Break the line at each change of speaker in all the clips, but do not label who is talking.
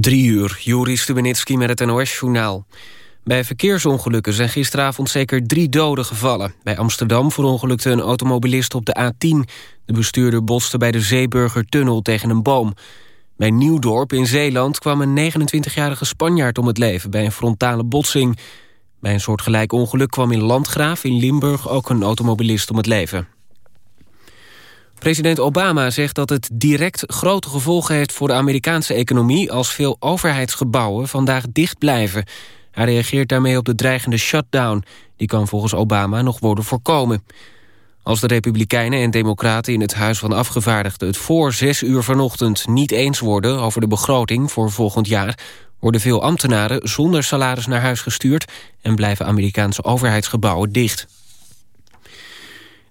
Drie uur, Juri Stubenitski met het NOS-journaal. Bij verkeersongelukken zijn gisteravond zeker drie doden gevallen. Bij Amsterdam verongelukte een automobilist op de A10. De bestuurder botste bij de Zeeburgertunnel tegen een boom. Bij Nieuwdorp in Zeeland kwam een 29-jarige Spanjaard om het leven... bij een frontale botsing. Bij een soortgelijk ongeluk kwam in Landgraaf in Limburg... ook een automobilist om het leven. President Obama zegt dat het direct grote gevolgen heeft voor de Amerikaanse economie als veel overheidsgebouwen vandaag dicht blijven. Hij reageert daarmee op de dreigende shutdown. Die kan volgens Obama nog worden voorkomen. Als de Republikeinen en Democraten in het Huis van Afgevaardigden... het voor zes uur vanochtend niet eens worden over de begroting voor volgend jaar... worden veel ambtenaren zonder salaris naar huis gestuurd... en blijven Amerikaanse overheidsgebouwen dicht.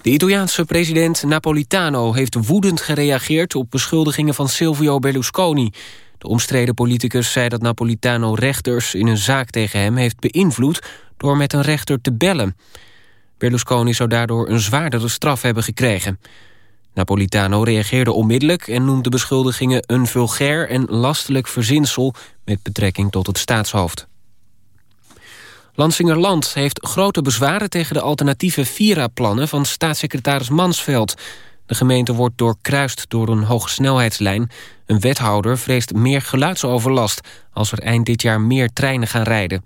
De Italiaanse president Napolitano heeft woedend gereageerd... op beschuldigingen van Silvio Berlusconi. De omstreden politicus zei dat Napolitano rechters... in een zaak tegen hem heeft beïnvloed door met een rechter te bellen. Berlusconi zou daardoor een zwaardere straf hebben gekregen. Napolitano reageerde onmiddellijk en noemde beschuldigingen... een vulgair en lastelijk verzinsel met betrekking tot het staatshoofd. Lansingerland heeft grote bezwaren tegen de alternatieve Vira-plannen van staatssecretaris Mansveld. De gemeente wordt doorkruist door een hogesnelheidslijn. Een wethouder vreest meer geluidsoverlast als er eind dit jaar meer treinen gaan rijden.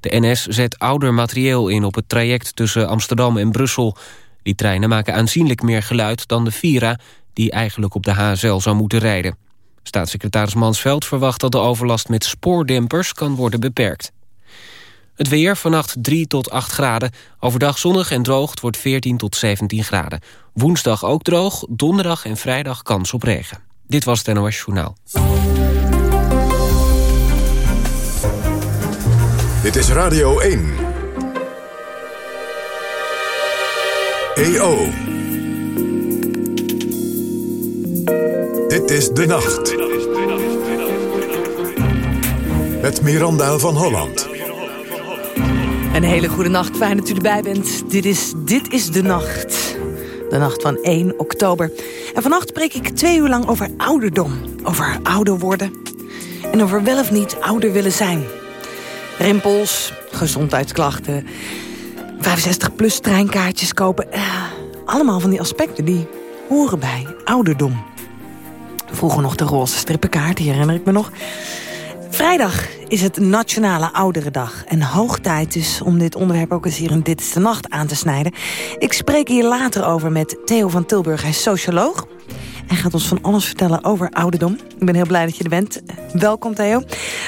De NS zet ouder materieel in op het traject tussen Amsterdam en Brussel. Die treinen maken aanzienlijk meer geluid dan de Vira... die eigenlijk op de HSL zou moeten rijden. Staatssecretaris Mansveld verwacht dat de overlast met spoordempers kan worden beperkt. Het weer vannacht 3 tot 8 graden. Overdag zonnig en droog, het wordt 14 tot 17 graden. Woensdag ook droog, donderdag en vrijdag kans op regen. Dit was het NOS Journaal.
Dit is Radio 1. EO. Dit is De Nacht. Met Miranda van Holland.
Een hele goede nacht, fijn dat u erbij bent. Dit is Dit is de Nacht. De nacht van 1 oktober. En vannacht spreek ik twee uur lang over ouderdom. Over ouder worden. En over wel of niet ouder willen zijn. Rimpels, gezondheidsklachten... 65-plus treinkaartjes kopen. Eh, allemaal van die aspecten die horen bij ouderdom. Vroeger nog de roze strippenkaart, die herinner ik me nog. Vrijdag is het Nationale Ouderendag. En hoog tijd dus om dit onderwerp ook eens hier in Dit is de Nacht aan te snijden. Ik spreek hier later over met Theo van Tilburg. Hij is socioloog. En gaat ons van alles vertellen over ouderdom. Ik ben heel blij dat je er bent. Welkom Theo.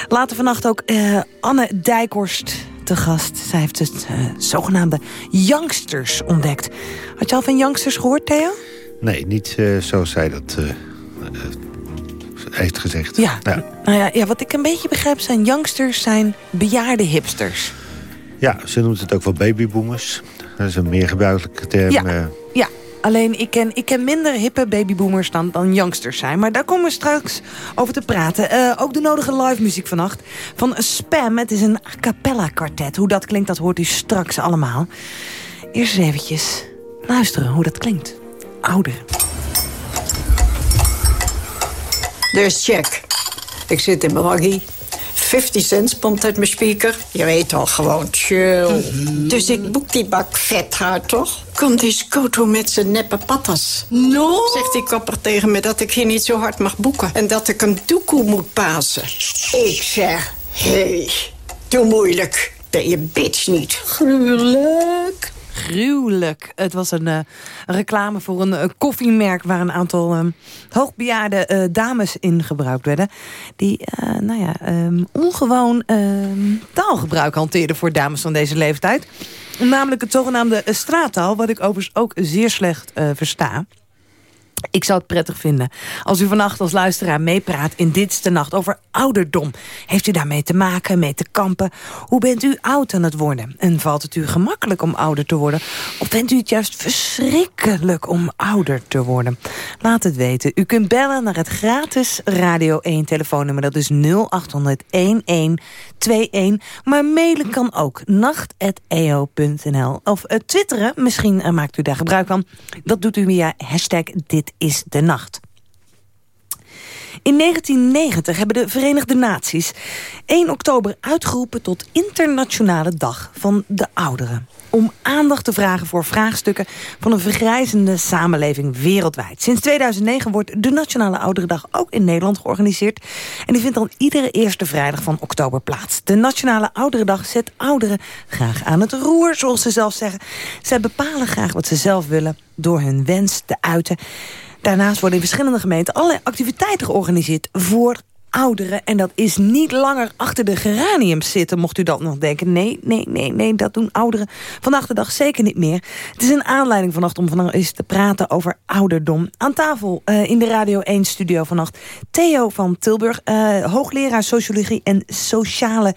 Later vannacht ook uh, Anne Dijkhorst te gast. Zij heeft het uh, zogenaamde youngsters ontdekt. Had je al van youngsters gehoord, Theo?
Nee, niet uh, zoals zij dat heeft gezegd.
Ja, ja. Nou ja, ja, wat ik een beetje begrijp zijn youngsters, zijn bejaarde hipsters.
Ja, ze noemt het ook wel babyboomers. Dat is een meer gebruikelijke term.
Ja, uh... ja. alleen ik ken, ik ken minder hippe babyboomers dan, dan youngsters zijn. Maar daar komen we straks over te praten. Uh, ook de nodige live muziek vannacht. Van Spam, het is een a cappella kwartet. Hoe dat klinkt, dat hoort u straks allemaal. Eerst eens eventjes luisteren hoe dat klinkt. Ouder.
Dus check. Ik zit in mijn waggie. 50 cents pompt uit mijn speaker. Je weet al, gewoon chill. Dus ik boek die bak vet haar, toch? Komt die Scoto met zijn neppe patas.
No?
Zegt die kopper tegen me dat ik hier niet zo hard mag boeken. En dat ik een doekoe moet pasen. Ik zeg, hé, hey, doe moeilijk. Ben je bitch niet.
Gruwelijk
gruwelijk. Het was een, een reclame voor een uh, koffiemerk... waar een aantal um, hoogbejaarde uh, dames in gebruikt werden... die nou ja, um, ongewoon um, taalgebruik hanteerden voor dames van deze leeftijd. Namelijk het zogenaamde straattaal... wat ik overigens ook zeer slecht versta. Ik zou het prettig vinden als u vannacht als luisteraar meepraat in Ditste Nacht over ouderdom. Heeft u daarmee te maken, mee te kampen? Hoe bent u oud aan het worden? En valt het u gemakkelijk om ouder te worden? Of vindt u het juist verschrikkelijk om ouder te worden? Laat het weten. U kunt bellen naar het gratis Radio 1 telefoonnummer. Dat is 0800 1121. Maar mailen kan ook. nacht.eo.nl Of uh, twitteren, misschien uh, maakt u daar gebruik van. Dat doet u via hashtag dit is de nacht. In 1990 hebben de Verenigde Naties 1 oktober uitgeroepen tot Internationale Dag van de Ouderen om aandacht te vragen voor vraagstukken van een vergrijzende samenleving wereldwijd. Sinds 2009 wordt de Nationale Ouderendag ook in Nederland georganiseerd. En die vindt dan iedere eerste vrijdag van oktober plaats. De Nationale Ouderendag zet ouderen graag aan het roer, zoals ze zelf zeggen. Zij bepalen graag wat ze zelf willen door hun wens te uiten. Daarnaast worden in verschillende gemeenten allerlei activiteiten georganiseerd voor ouderen. En dat is niet langer achter de geraniums zitten, mocht u dat nog denken. Nee, nee, nee, nee, dat doen ouderen vandaag de dag zeker niet meer. Het is een aanleiding vannacht om vannacht eens te praten over ouderdom. Aan tafel uh, in de Radio 1 studio vannacht Theo van Tilburg, uh, hoogleraar sociologie en sociale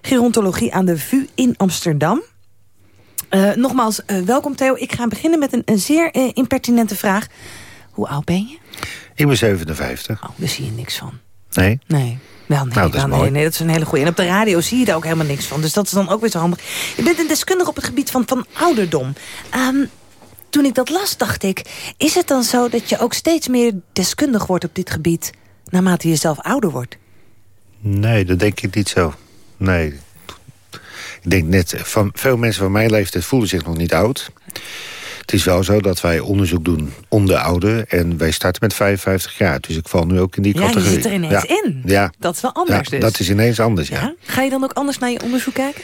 gerontologie aan de VU in Amsterdam. Uh, nogmaals, welkom Theo. Ik ga beginnen met een, een zeer impertinente vraag. Hoe oud ben je?
Ik ben 57.
Oh, daar zie je niks van.
Nee?
Nee. Wel, nee,
nou, dat, is
nee, nee, dat is een hele goede. En op de radio zie je daar ook helemaal niks van. Dus dat is dan ook weer zo handig. Je bent een deskundige op het gebied van, van ouderdom. Um, toen ik dat las, dacht ik... is het dan zo dat je ook steeds meer deskundig wordt op dit gebied... naarmate je zelf ouder wordt?
Nee, dat denk ik niet zo. Nee. Ik denk net, van veel mensen van mijn leeftijd voelen zich nog niet oud. Het is wel zo dat wij onderzoek doen onder ouderen. En wij starten met 55 jaar. Dus ik val nu ook in die
ja,
categorie.
Ja, je zit er ineens
ja.
in.
Ja.
Dat is wel anders
ja,
dus.
Dat is ineens anders, ja.
Ga je dan ook anders naar je onderzoek kijken?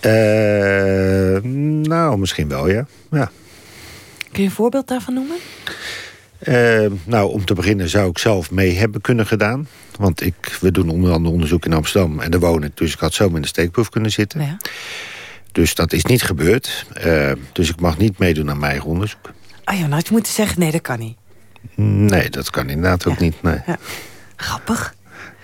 Uh, nou, misschien wel, ja. ja.
Kun je een voorbeeld daarvan noemen?
Uh, nou, om te beginnen zou ik zelf mee hebben kunnen gedaan. Want ik, we doen onder andere onderzoek in Amsterdam. En daar woon ik, dus ik had zo in de steekproef kunnen zitten.
Ja.
Dus dat is niet gebeurd. Uh, dus ik mag niet meedoen aan mijn eigen onderzoek.
Ah ja, nou had je moeten zeggen, nee, dat kan niet.
Nee, dat kan inderdaad ook
ja.
niet. Nee.
Ja. Grappig.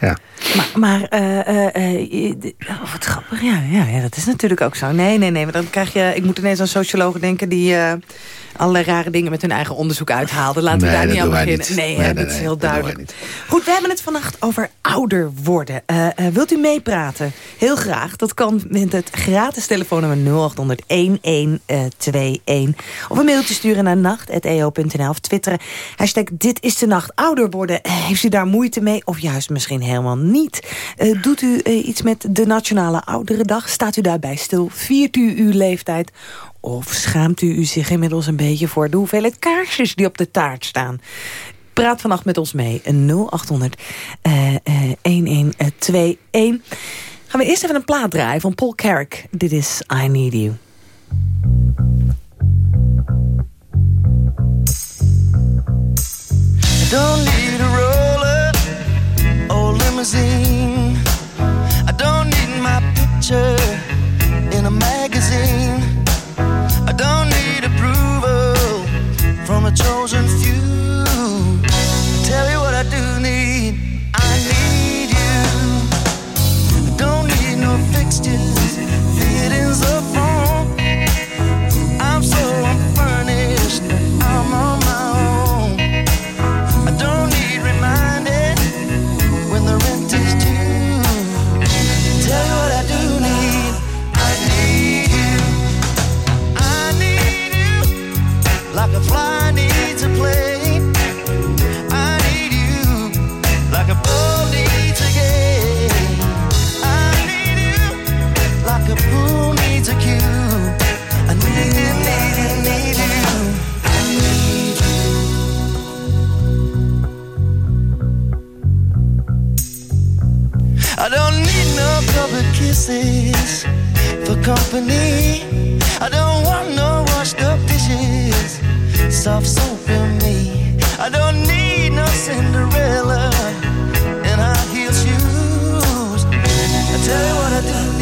Ja.
Maar, maar uh, uh, oh, wat grappig, ja, ja, ja, dat is natuurlijk ook zo. Nee, nee, nee, maar dan krijg je... Ik moet ineens aan sociologen denken die allerlei rare dingen met hun eigen onderzoek uithaalden. Laten
nee,
we daar niet aan beginnen.
Niet.
Nee,
nee,
hè,
nee,
dat is heel duidelijk. Goed, we hebben het vannacht over ouder worden. Wilt u meepraten? Heel graag. Dat kan met het gratis telefoonnummer 0800-1121. Of een mailtje sturen naar nacht.eo.nl of twitteren. Hashtag dit is de nacht. Ouder worden. Heeft u daar moeite mee? Of juist misschien helemaal niet? Uh, doet u iets met de Nationale Ouderendag? Staat u daarbij stil? Viert u uw leeftijd? Of schaamt u, u zich inmiddels een beetje voor de hoeveelheid kaarsjes die op de taart staan? Praat vannacht met ons mee. 0800 uh, uh, 1121. Gaan we eerst even een plaat draaien van Paul Carrick. Dit is I Need You.
Don't limousine. I don't need my picture in a magazine. I don't need approval from a chosen few. Kisses for company. I don't want no washed up dishes, soft soap in me. I don't need no Cinderella in high heel shoes. I tell you what I do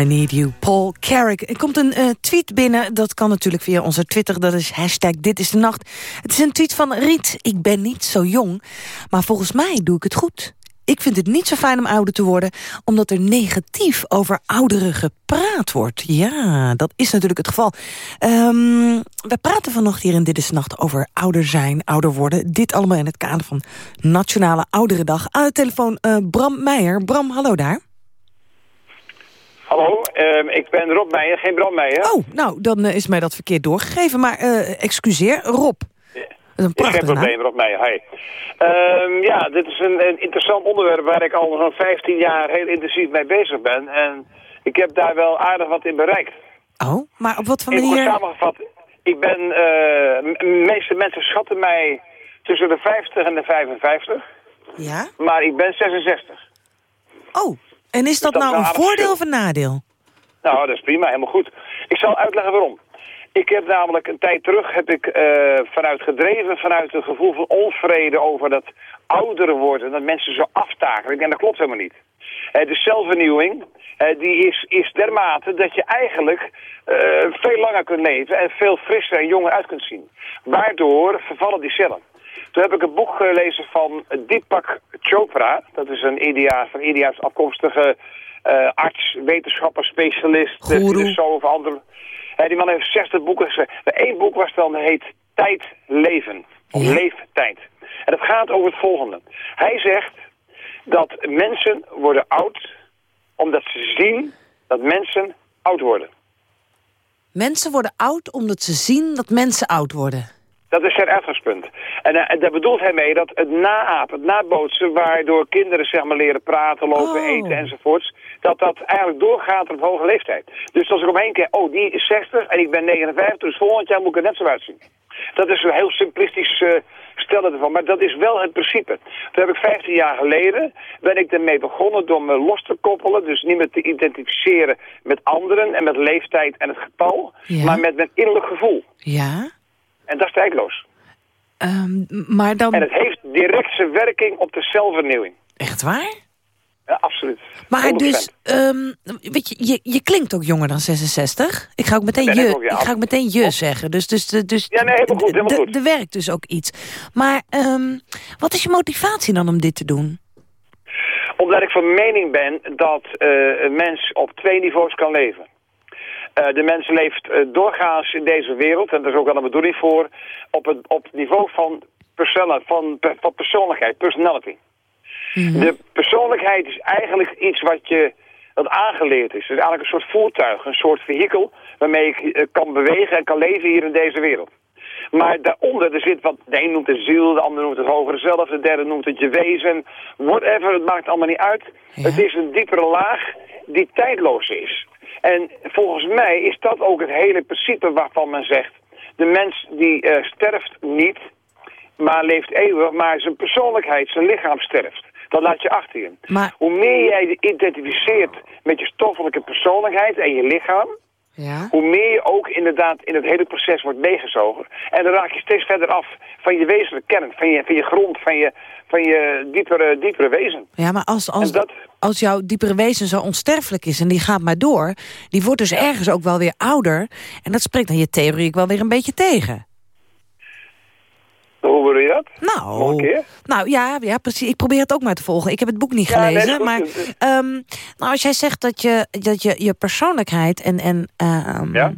I Need You,
Paul Carrick. Er komt een uh, tweet binnen, dat kan natuurlijk via onze Twitter... dat is hashtag Dit is de Nacht. Het is een tweet van Riet, ik ben niet zo jong... maar volgens mij doe ik het goed. Ik vind het niet zo fijn om ouder te worden... omdat er negatief over ouderen gepraat wordt. Ja, dat is natuurlijk het geval. Um, we praten vanochtend hier in Dit is Nacht over ouder zijn, ouder worden. Dit allemaal in het kader van Nationale Ouderendag. Aan de telefoon uh, Bram Meijer. Bram, hallo daar.
Hallo, uh, ik ben Rob Meijer, geen Bram Meijer.
Oh, nou, dan uh, is mij dat verkeerd doorgegeven. Maar uh, excuseer, Rob.
Dat is een prachtig Geen probleem, Rob Meijer. Hey. Uh, ja, dit is een, een, interessant onderwerp waar ik al zo'n 15 jaar heel intensief mee bezig ben. En ik heb daar wel aardig wat in bereikt.
Oh, maar op wat voor manier?
Ik samengevat, ik ben, de meeste mensen schatten mij tussen de 50 en de 55.
Ja?
Maar ik ben 66.
Oh, en is dat, dat nou een voordeel of een nadeel?
Nou, dat is prima, helemaal goed. Ik zal uitleggen waarom. Ik heb namelijk een tijd terug heb ik, uh, vanuit gedreven, vanuit een gevoel van onvrede over dat ouderen worden, dat mensen zo aftaken. Ik denk dat klopt helemaal niet. Uh, de zelfvernieuwing, uh, die is, is dermate dat je eigenlijk veel langer kunt leven en veel frisser en jonger uit kunt zien. Waardoor vervallen die cellen. Toen heb ik een boek gelezen van Deepak Chopra. Dat is een India, van India's afkomstige uh, arts, wetenschapper, specialist, filosoof, andere. Uh, die man heeft 60 boeken geschreven. Eén boek was dan, heet Tijd Leven. Of ja. Leeftijd. En het gaat over het volgende. Hij zegt dat mensen worden oud omdat ze zien dat mensen oud worden.
Mensen worden oud omdat ze zien dat mensen oud worden.
Dat is zijn uitgangspunt. En, uh, en daar bedoelt hij mee dat het naapen, het nabootsen... waardoor kinderen zeg maar, leren praten, lopen,
Oh.
eten enzovoorts... dat dat eigenlijk doorgaat op hoge leeftijd. Dus als ik omheen kijk, oh, die is 60 en ik ben 59... dus volgend jaar moet ik er net zo uitzien. Dat is een heel simplistisch uh, stellen ervan, maar dat is wel het principe. Toen heb ik 15 jaar geleden, ben ik ermee begonnen door me los te koppelen. Dus niet meer te identificeren met anderen en met leeftijd en het getal...
Ja.
maar met mijn innerlijk gevoel.
Ja,
En dat is tijdloos.
um, maar dan...
En het heeft direct zijn werking op de celvernieuwing.
Echt waar?
Ja, absoluut.
Maar
100%.
dus, um, weet je, je, je klinkt ook jonger dan 66. Ik ga ook meteen je,
ik ook, ja.
ik ga ook meteen je zeggen. Dus, dus, dus, dus
Ja, nee, helemaal goed, helemaal goed.
Er werkt dus ook iets. Maar um, wat is je motivatie dan om dit te doen?
Omdat ik van mening ben dat uh, een mens op twee niveaus kan leven. Uh, de mens leeft uh, doorgaans in deze wereld, en daar is ook wel een bedoeling voor, op het, op het niveau van, persoon, van, van persoonlijkheid, personality.
Mhm.
De persoonlijkheid is eigenlijk iets wat je wat aangeleerd is. Het is eigenlijk een soort voertuig, een soort vehikel waarmee ik uh, kan bewegen en kan leven hier in deze wereld. Maar daaronder er zit wat, de een noemt het ziel, de ander noemt het hogere zelf, de derde noemt het je wezen. Whatever, het maakt allemaal niet uit.
Ja.
Het is een diepere laag die tijdloos is. En volgens mij is dat ook het hele principe waarvan men zegt... de mens die uh, sterft niet, maar leeft eeuwig, maar zijn persoonlijkheid, zijn lichaam sterft. Dat laat je achter je.
Maar-
Hoe meer jij je identificeert met je stoffelijke persoonlijkheid en je lichaam...
Ja?
hoe meer je ook inderdaad in het hele proces wordt meegezogen. En dan raak je steeds verder af van je wezenlijke kern, van je, van je grond, van je, van je diepere, diepere wezen.
Ja, maar als, als,
dat-
als jouw diepere wezen zo onsterfelijk is en die gaat maar door... die wordt dus ergens ook wel weer ouder. En dat spreekt dan je theorie ook wel weer een beetje tegen.
Hoe bedoel je dat?
Nou,
Nog een keer?
nou ja, ja, precies. Ik probeer het ook maar te volgen. Ik heb het boek niet
Ja,
gelezen. maar ehm, nou, als jij zegt dat je dat je, je persoonlijkheid en, en ehm,
Ja?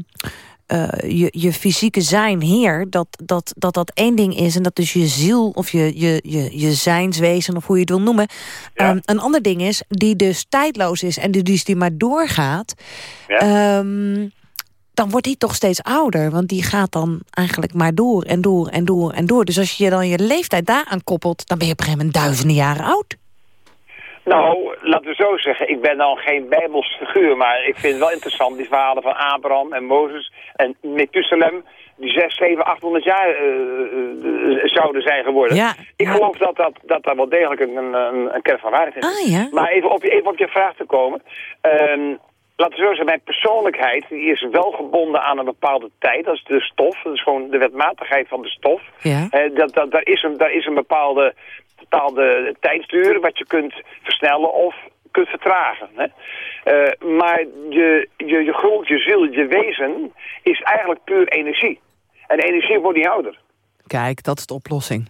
eh, je, je fysieke zijn heer, dat, dat, dat dat één ding is... en dat dus je ziel of je, je, je, je zijnswezen, of hoe je het wil noemen...
Ja.
ehm, een ander ding is, die dus tijdloos is... en die dus die maar doorgaat...
Ja?
Dan wordt die toch steeds ouder. Want die gaat dan eigenlijk maar door en door en door en door. Dus als je dan je leeftijd daaraan koppelt... dan ben je op een gegeven moment duizenden jaren oud.
Nou, laten we zo zeggen, ik ben dan geen bijbels figuur, maar ik vind het wel interessant die verhalen van Abraham en Mozes en Methuselem, die 6, 7, 800 jaar uh, uh, zouden zijn geworden.
Ja,
ik
ja.
geloof dat, dat, dat daar wel degelijk een, een, een kern van waarheid is.
Ah, ja.
Maar even op, je, even op je vraag te komen. Ehm, laten we zo zeggen, mijn persoonlijkheid die is wel gebonden aan een bepaalde tijd. Dat is de stof, dat is gewoon de wetmatigheid van de stof.
Ja.
Eh, dat, dat, daar, is een, daar is een bepaalde, bepaalde tijdsduur wat je kunt versnellen of kunt vertragen. Hè? Eh, maar je, je, je grond, je ziel, je wezen is eigenlijk puur energie. En energie wordt niet ouder.
Kijk, dat is de oplossing.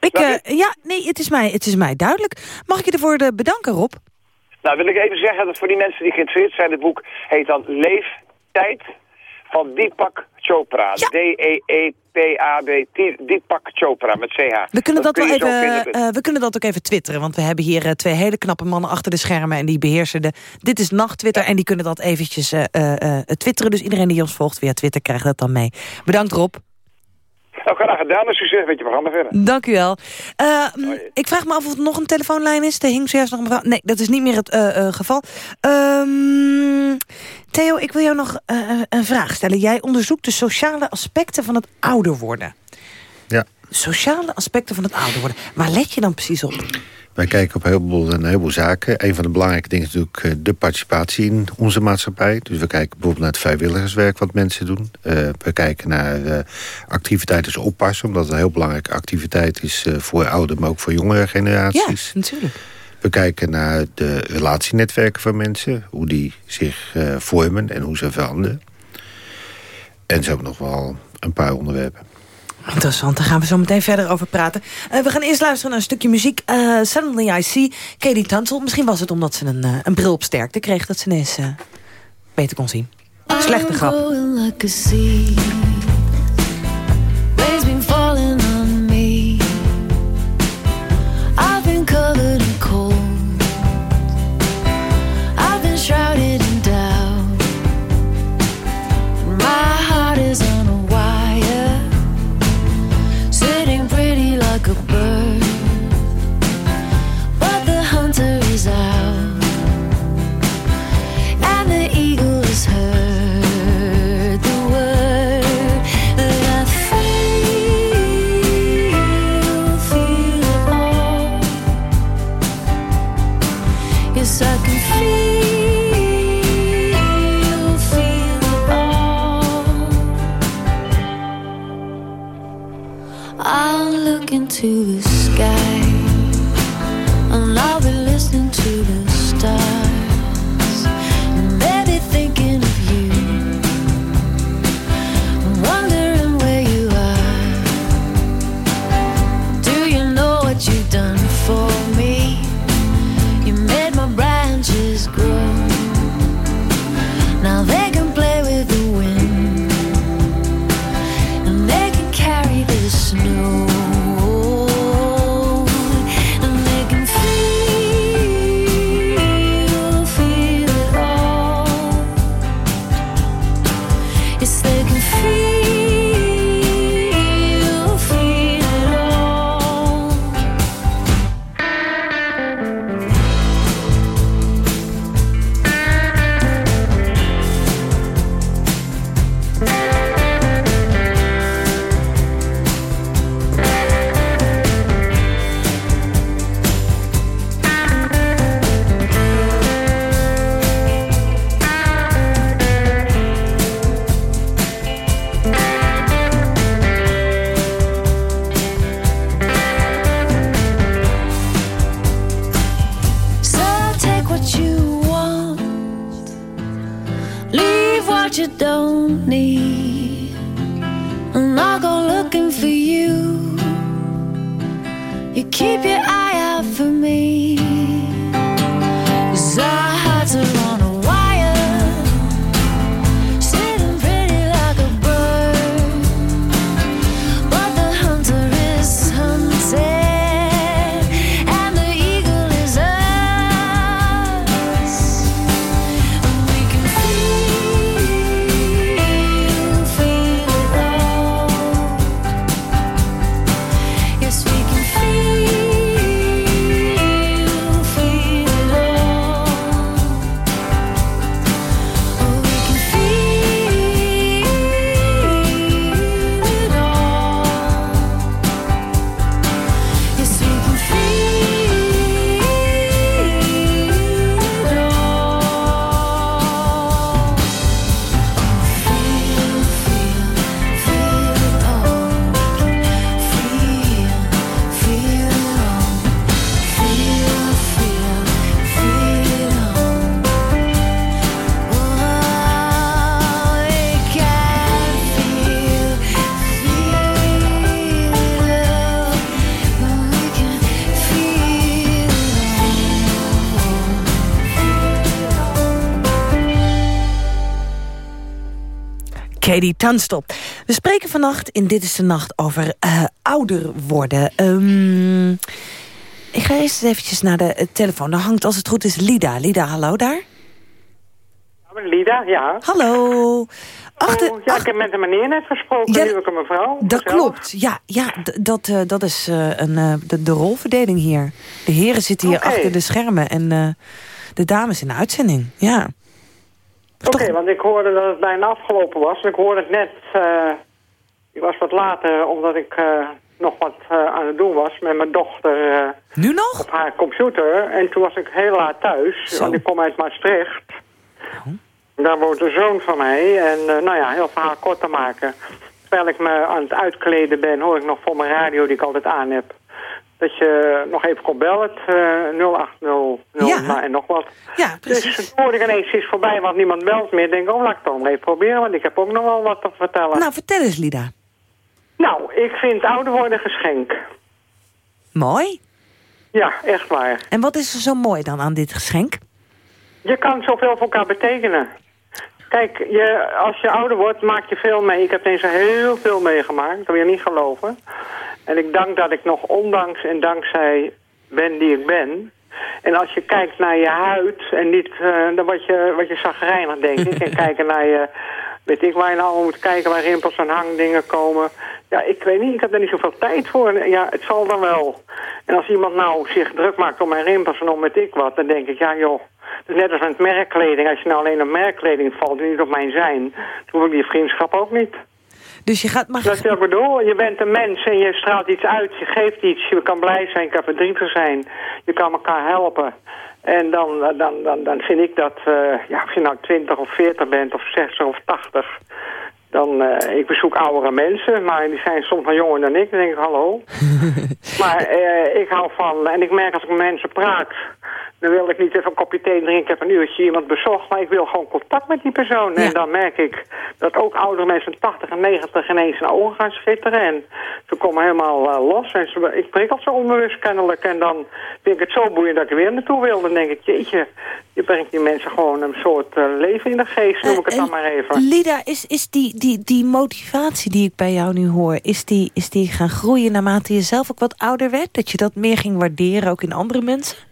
Ik, uh, ja, nee, het is, mij, het is mij duidelijk. Mag ik je ervoor de bedanken, Rob?
Nou, wil ik even zeggen dat voor die mensen die geïnteresseerd zijn... het boek heet dan Leeftijd van Deepak Chopra. D-E-E-P-A-B, Deepak Chopra met CH.
We kunnen dat, wel even, uh, we kunnen dat ook even twitteren, want we hebben hier uh, twee hele knappe mannen achter de schermen en die beheersen de Dit is Nacht Twitter en die kunnen dat eventjes uh, twitteren. Dus iedereen die ons volgt via Twitter krijgt dat dan mee. Bedankt Rob.
Nou, graag gedaan en succes met je programma verder.
Dank u wel. Uh, ik vraag me af of er nog een telefoonlijn is. Er hing zojuist nog een mevrouw. Nee, dat is niet meer het uh, uh, geval. Um, Theo, ik wil jou nog een vraag stellen. Jij onderzoekt de sociale aspecten van het ouder worden.
Ja.
Sociale aspecten van het ouder worden. Waar let je dan precies op?
Wij kijken op een heleboel, een heleboel zaken. Een van de belangrijke dingen is natuurlijk eh, de participatie in onze maatschappij. Dus we kijken bijvoorbeeld naar het vrijwilligerswerk wat mensen doen. Uh, we kijken naar uh, activiteiten als oppassen, omdat het een heel belangrijke activiteit is uh, voor oude, maar ook voor jongere generaties.
Ja, natuurlijk.
We kijken naar de relatienetwerken van mensen, hoe die zich vormen en hoe ze veranderen. En zo nog wel een paar onderwerpen.
Interessant, daar gaan we zo meteen verder over praten. Uh, we gaan eerst luisteren naar een stukje muziek. Uh, Suddenly I See, Katie Tunstall. Misschien was het omdat ze een, uh, een bril op sterkte kreeg... dat ze ineens beter kon zien. Slechte grap.
to the Katie Tunstall. We spreken vannacht in Dit is de Nacht over uh, ouder worden. Um, ik ga eerst eventjes naar de uh, telefoon. Daar hangt als het goed is Lida. Lida, hallo daar.
Lida, ja.
Hallo.
Achter, oh, ja, ik heb met een meneer net gesproken, ja, nu ik een mevrouw.
Dat klopt, ja, ja dat, uh, dat is uh, een, uh, de, de, rolverdeling hier. De heren zitten hier okay. achter de schermen en de dames in de uitzending, ja.
Oké, okay, want ik hoorde dat het bijna afgelopen was. Ik hoorde het net, ik was wat later, omdat ik nog wat aan het doen was met mijn dochter.
nu nog?
Op haar computer. En toen was ik heel laat thuis,
Zo.
want ik kom uit Maastricht. Oh. Daar woont de zoon van mij. En nou ja, heel verhaal kort te maken. Terwijl ik me aan het uitkleden ben, hoor ik nog voor mijn radio die ik altijd aan heb. Dat je nog even kon bellen, uh, 0800 ja. en nog wat.
Ja, precies.
Dus toen hoorde ik ineens iets voorbij, want niemand belt meer. Ik denk, oh, laat ik het dan even proberen, want ik heb ook nog wel wat te vertellen.
Nou, vertel eens, Lida.
Nou, ik vind ouder worden geschenk.
Mooi.
Ja, echt waar.
En wat is er zo mooi dan aan dit geschenk?
Je kan zoveel voor elkaar betekenen. Kijk, je, als je ouder wordt, maak je veel mee. Ik heb deze heel veel meegemaakt, dat wil je niet geloven. En ik dank dat ik nog ondanks en dankzij ben die ik ben. En als je kijkt naar je huid en niet, uh, dan word je, word je zagrijnig, denk ik. en kijken naar je, weet ik waar je nou moet kijken, waar rimpels en hangdingen komen. Ja, ik weet niet, ik heb er niet zoveel tijd voor. Ja, het zal dan wel. En als iemand nou zich druk maakt om mijn rimpels en om met ik wat, dan denk ik, ja joh, dus net als met merkkleding. Als je nou alleen op merkkleding valt en niet op mijn zijn... dan hoef ik die vriendschap ook niet.
Dus je gaat maar...
Dat is wat ik bedoel. Je bent een mens en je straalt iets uit. Je geeft iets. Je kan blij zijn. Je kan verdrietig zijn. Je kan elkaar helpen. En dan, dan, dan, dan vind ik dat... Uh, ja, of je nou 20 of 40 bent of 60 of 80... Dan, uh, ik bezoek oudere mensen, maar die zijn soms nog jonger dan ik. Dan denk ik, hallo. maar uh, ik hou van, en ik merk als ik met mensen praat... Dan wil ik niet even een kopje thee drinken. Ik heb een uurtje iemand bezocht, maar ik wil gewoon contact met die persoon. En dan merk ik dat ook oudere mensen 80 en 90 ineens hun ogen gaan schitteren. En ze komen helemaal uh, los. En ze, ik prikkel ze onbewust kennelijk. En dan vind ik het zo boeiend dat ik er weer naartoe wil. Dan denk ik, jeetje, je brengt die mensen gewoon een soort uh, leven in de geest, noem ik het dan maar even.
Lida, is, is die, die, die motivatie die ik bij jou nu hoor, is die, is die gaan groeien naarmate je zelf ook wat ouder werd? Dat je dat meer ging waarderen ook in andere mensen?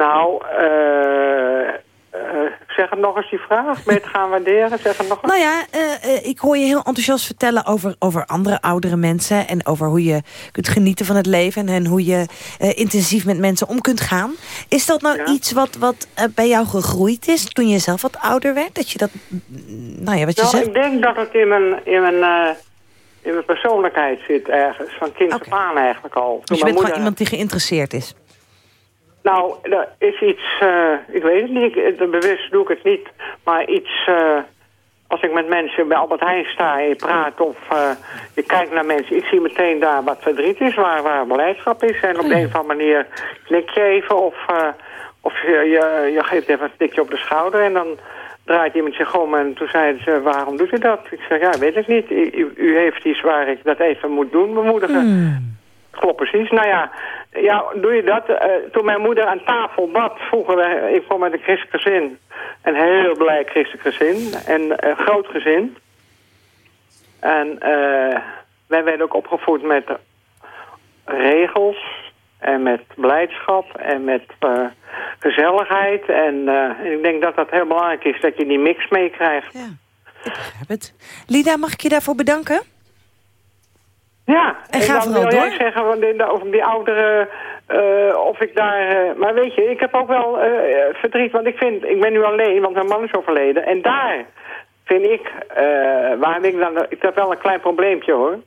Nou, uh, uh, zeg het nog eens die vraag. Met gaan waarderen, zeg het nog eens.
Nou ja, uh, ik hoor je heel enthousiast vertellen over, over andere oudere mensen... en over hoe je kunt genieten van het leven... en hoe je intensief met mensen om kunt gaan. Is dat nou ja. iets wat, wat bij jou gegroeid is toen je zelf wat ouder werd? Dat je dat, nou ja, wat je
nou,
zegt?
ik denk dat het in mijn... In mijn in mijn persoonlijkheid zit ergens, van kind okay. af aan eigenlijk al.
Dus je bent gewoon iemand die geïnteresseerd is?
Nou, er is iets, uh, ik weet het niet, ik, bewust doe ik het niet, maar iets, uh, als ik met mensen bij Albert Heijn sta en je praat of uh, je kijkt naar mensen, ik zie meteen daar wat verdriet is, waar, waar beleidschap is en op de een of andere manier knik je even of, of je, je, je, geeft even een tikje op de schouder en dan draait iemand zich om en toen zeiden ze, waarom doet u dat? Ik zeg, ja, weet ik niet, u, u heeft iets waar ik dat even moet doen, bemoedigen.
Hmm.
Klopt precies. Nou ja, ja, doe je dat? Uh, toen mijn moeder aan tafel bad, vroeger, ik kwam uit een christelijk gezin. Een heel blij christelijk gezin. En een groot gezin. En wij werden ook opgevoed met regels. En met blijdschap. En met gezelligheid. En, ik denk dat dat heel belangrijk is, dat je die mix meekrijgt.
Ja, ik begrijp het. Lida, mag ik je daarvoor bedanken?
Ja,
en, en
dan wil jij zeggen over die oudere, uh, of ik daar... Uh, maar weet je, ik heb ook wel uh, verdriet, want ik vind, ik ben nu alleen, want mijn man is overleden. En daar vind ik, waar ik dan, ik heb wel een klein probleempje hoor.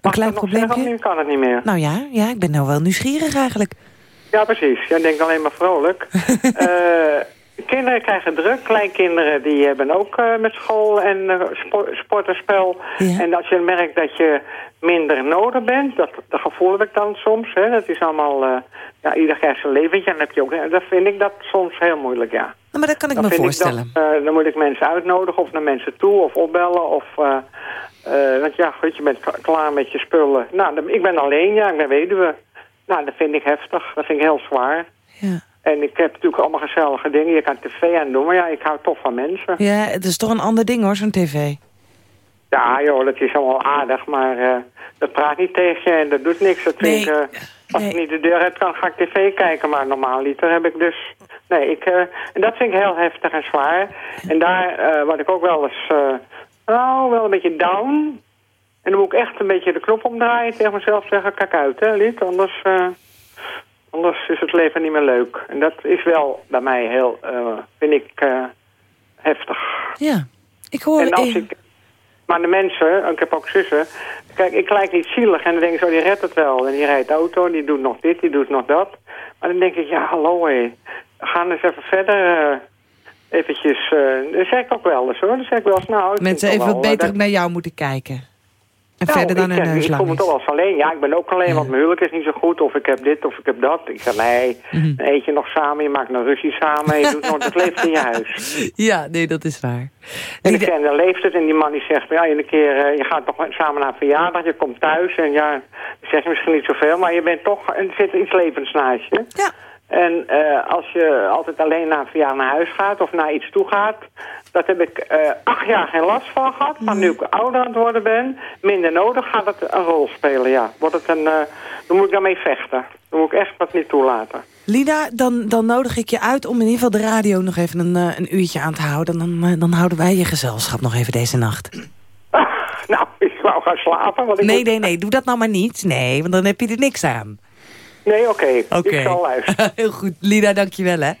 Een klein probleempje?
Nu kan het niet meer.
Nou ja, ja, ik ben nou wel nieuwsgierig eigenlijk.
Ja, precies. Jij denkt alleen maar vrolijk. Kinderen krijgen druk. Kleinkinderen die hebben ook uh, met school en uh, sport en spel.
Ja.
En als je merkt dat je minder nodig bent, dat, dat gevoel heb ik dan soms. Hè, dat is allemaal, uh, ja, ieder krijgt zijn leventje. En heb je ook, dat vind ik dat soms heel moeilijk, ja.
Nou, maar dat kan ik me voorstellen.
Dat, dan moet ik mensen uitnodigen of naar mensen toe of opbellen. Of, want ja, goed, je bent klaar met je spullen. Nou, ik ben alleen, ja, ik ben weduwe. Nou, dat vind ik heftig. Dat vind ik heel zwaar.
Ja.
En ik heb natuurlijk allemaal gezellige dingen. Je kan tv aan doen, maar ja, ik hou toch van mensen.
Ja, het is toch een ander ding hoor, zo'n tv.
Ja, joh, dat is allemaal aardig, maar eh, dat praat niet tegen je en dat doet niks. Dat
Nee.
ik, eh, als ik niet de deur heb, dan ga ik tv kijken, maar normaal niet. Dan heb ik dus... Nee, ik, eh, en dat vind ik heel heftig en zwaar. En daar word ik ook wel eens... nou, wel een beetje down. En dan moet ik echt een beetje de knop omdraaien tegen mezelf zeggen... Kijk uit, hè, Lied, anders... Anders is het leven niet meer leuk. En dat is wel bij mij heel, eh, vind ik, eh, heftig.
Ja, ik hoor...
En als ik, maar de mensen, ik heb ook zussen... Kijk, ik lijk niet zielig en dan denk ik zo, die redt het wel. En die rijdt auto, die doet nog dit, die doet nog dat. Maar dan denk ik, ja, hallo hé. Gaan eens even verder... eh eventjes, eh dat zeg ik ook wel eens hoor. Dan zeg ik wel eens, nou... ik
mensen even
wel,
beter
dat-
naar jou moeten kijken. En
nou,
verder dan
ik,
hun
ken-
neus
Ik
lang
voel me toch wel alleen. Ja, ik ben ook alleen, want mijn huwelijk is niet zo goed. Of ik heb dit, of ik heb dat. Ik zeg, nee, dan eet je nog samen, je maakt een ruzie samen. Je doet nog het leeft in je huis.
Ja, nee, dat is waar.
En ik
Liede-
ken, dan leeft het en die man die zegt, ja, een keer, eh, je gaat toch samen naar een verjaardag, je komt thuis en ja, je zegt misschien niet zoveel, maar je bent toch, er zit iets levens naast je.
Ja.
En eh, als je altijd alleen na een verjaardag naar huis gaat of naar iets toe gaat, dat heb ik eh, acht jaar geen last van gehad. Maar nu ik ouder aan het worden ben, minder nodig, gaat het een rol spelen, ja. Wordt het een, eh, dan moet ik daarmee vechten. Dan moet ik echt wat niet toelaten.
Lida, dan, dan nodig ik je uit om in ieder geval de radio nog even een, een uurtje aan te houden. Dan, dan houden wij je gezelschap nog even deze nacht.
nou, ik wou gaan slapen. Want ik
Nee,
moet-
nee, nee, doe dat nou maar niet. Nee, want dan heb je er niks aan.
Nee, oké.
Oké.
Ik zal luisteren.
Heel goed. Lida, dankjewel hè.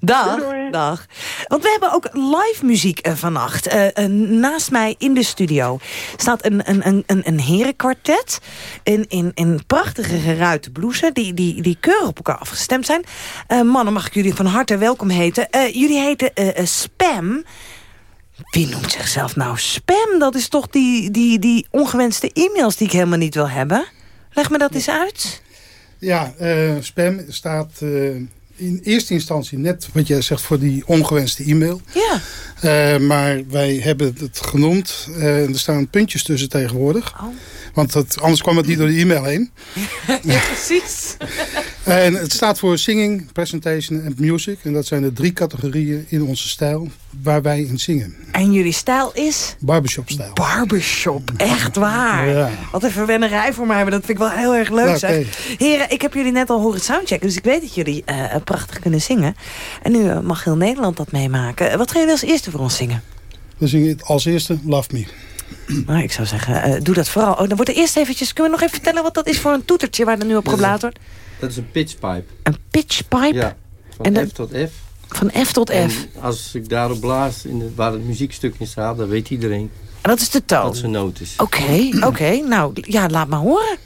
Dag.
Doei, doei.
Dag. Want we hebben ook live muziek eh, vannacht. Eh, eh, naast mij in de studio staat een, een, een, een, een herenkwartet. In, in, in prachtige geruite blouses. Die, die, die keurig op elkaar afgestemd zijn. Mannen, mag ik jullie van harte welkom heten. Jullie heten Spam. Wie noemt zichzelf nou Spam? Dat is toch die, die, die ongewenste e-mails die ik helemaal niet wil hebben? Leg me dat eens uit.
Ja, eh, spam staat eh, in eerste instantie net wat jij zegt voor die ongewenste e-mail.
Ja.
Eh, maar wij hebben het genoemd. eh, er staan puntjes tussen tegenwoordig.
Oh.
Want dat, anders kwam het niet door de e-mail heen.
Ja, precies.
En het staat voor singing, presentation en music. En dat zijn de drie categorieën in onze stijl waar wij in zingen.
En jullie stijl is
Barbershop stijl.
barbershop. Echt waar.
Ja.
Wat een verwennerij voor mij, maar dat vind ik wel heel erg leuk.
Oké.
Heren, ik heb jullie net al horen soundchecken, dus ik weet dat jullie eh, prachtig kunnen zingen. En nu mag heel Nederland dat meemaken. Wat gaan jullie als eerste voor ons zingen?
We zingen als eerste Love Me.
Nou, ik zou zeggen, eh, doe dat vooral. Oh, dan wordt er eerst eventjes, kunnen we nog even vertellen wat dat is voor een toetertje waar er nu op geblazen wordt?
Dat is een pitchpipe.
Een pitchpipe
Ja, van
En dat-
F tot F.
van F tot
En
F.
als ik daarop blaas, in waar het muziekstuk in staat, dan weet iedereen
En dat is de toon.
wat zijn noot is.
Oké, oké. Nou, ja, laat maar horen.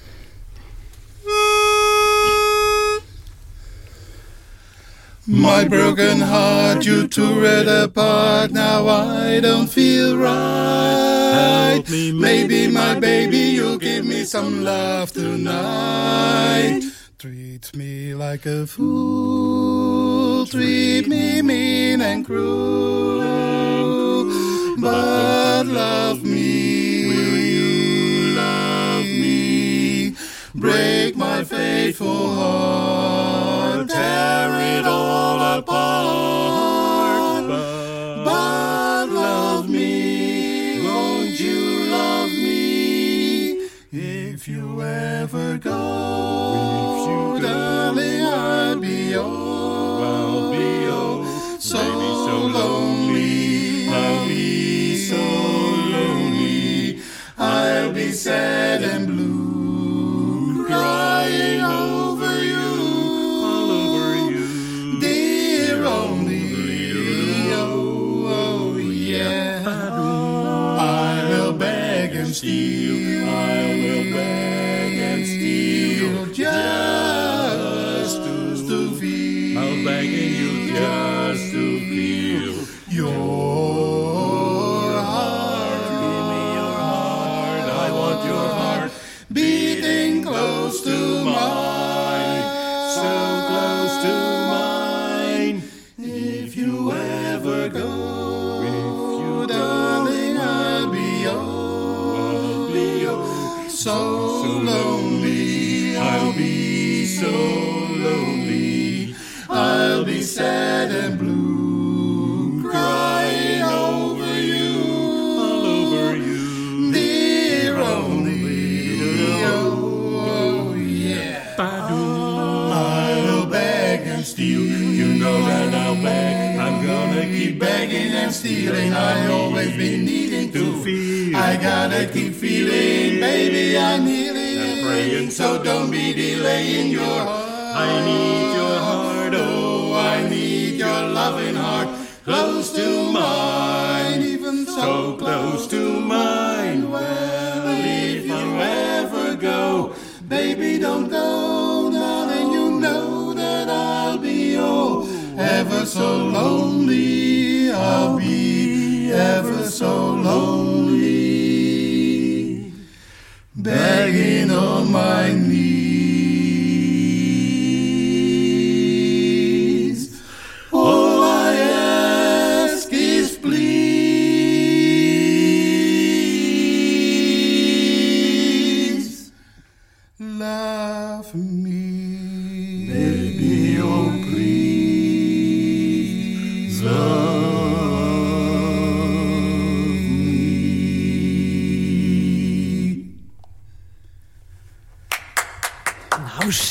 My broken heart, you two read apart. Now I don't feel right. Maybe my baby, you'll give me some love tonight. Treat me like a fool. Treat me mean and cruel. But love me. Break my faithful heart. Tear it all apart. But love me. Won't you love me? If you ever go, darling, I'll be oh, I'll be oh, so, lonely. I'll be so lonely. I'll be sad and blue,
Steve.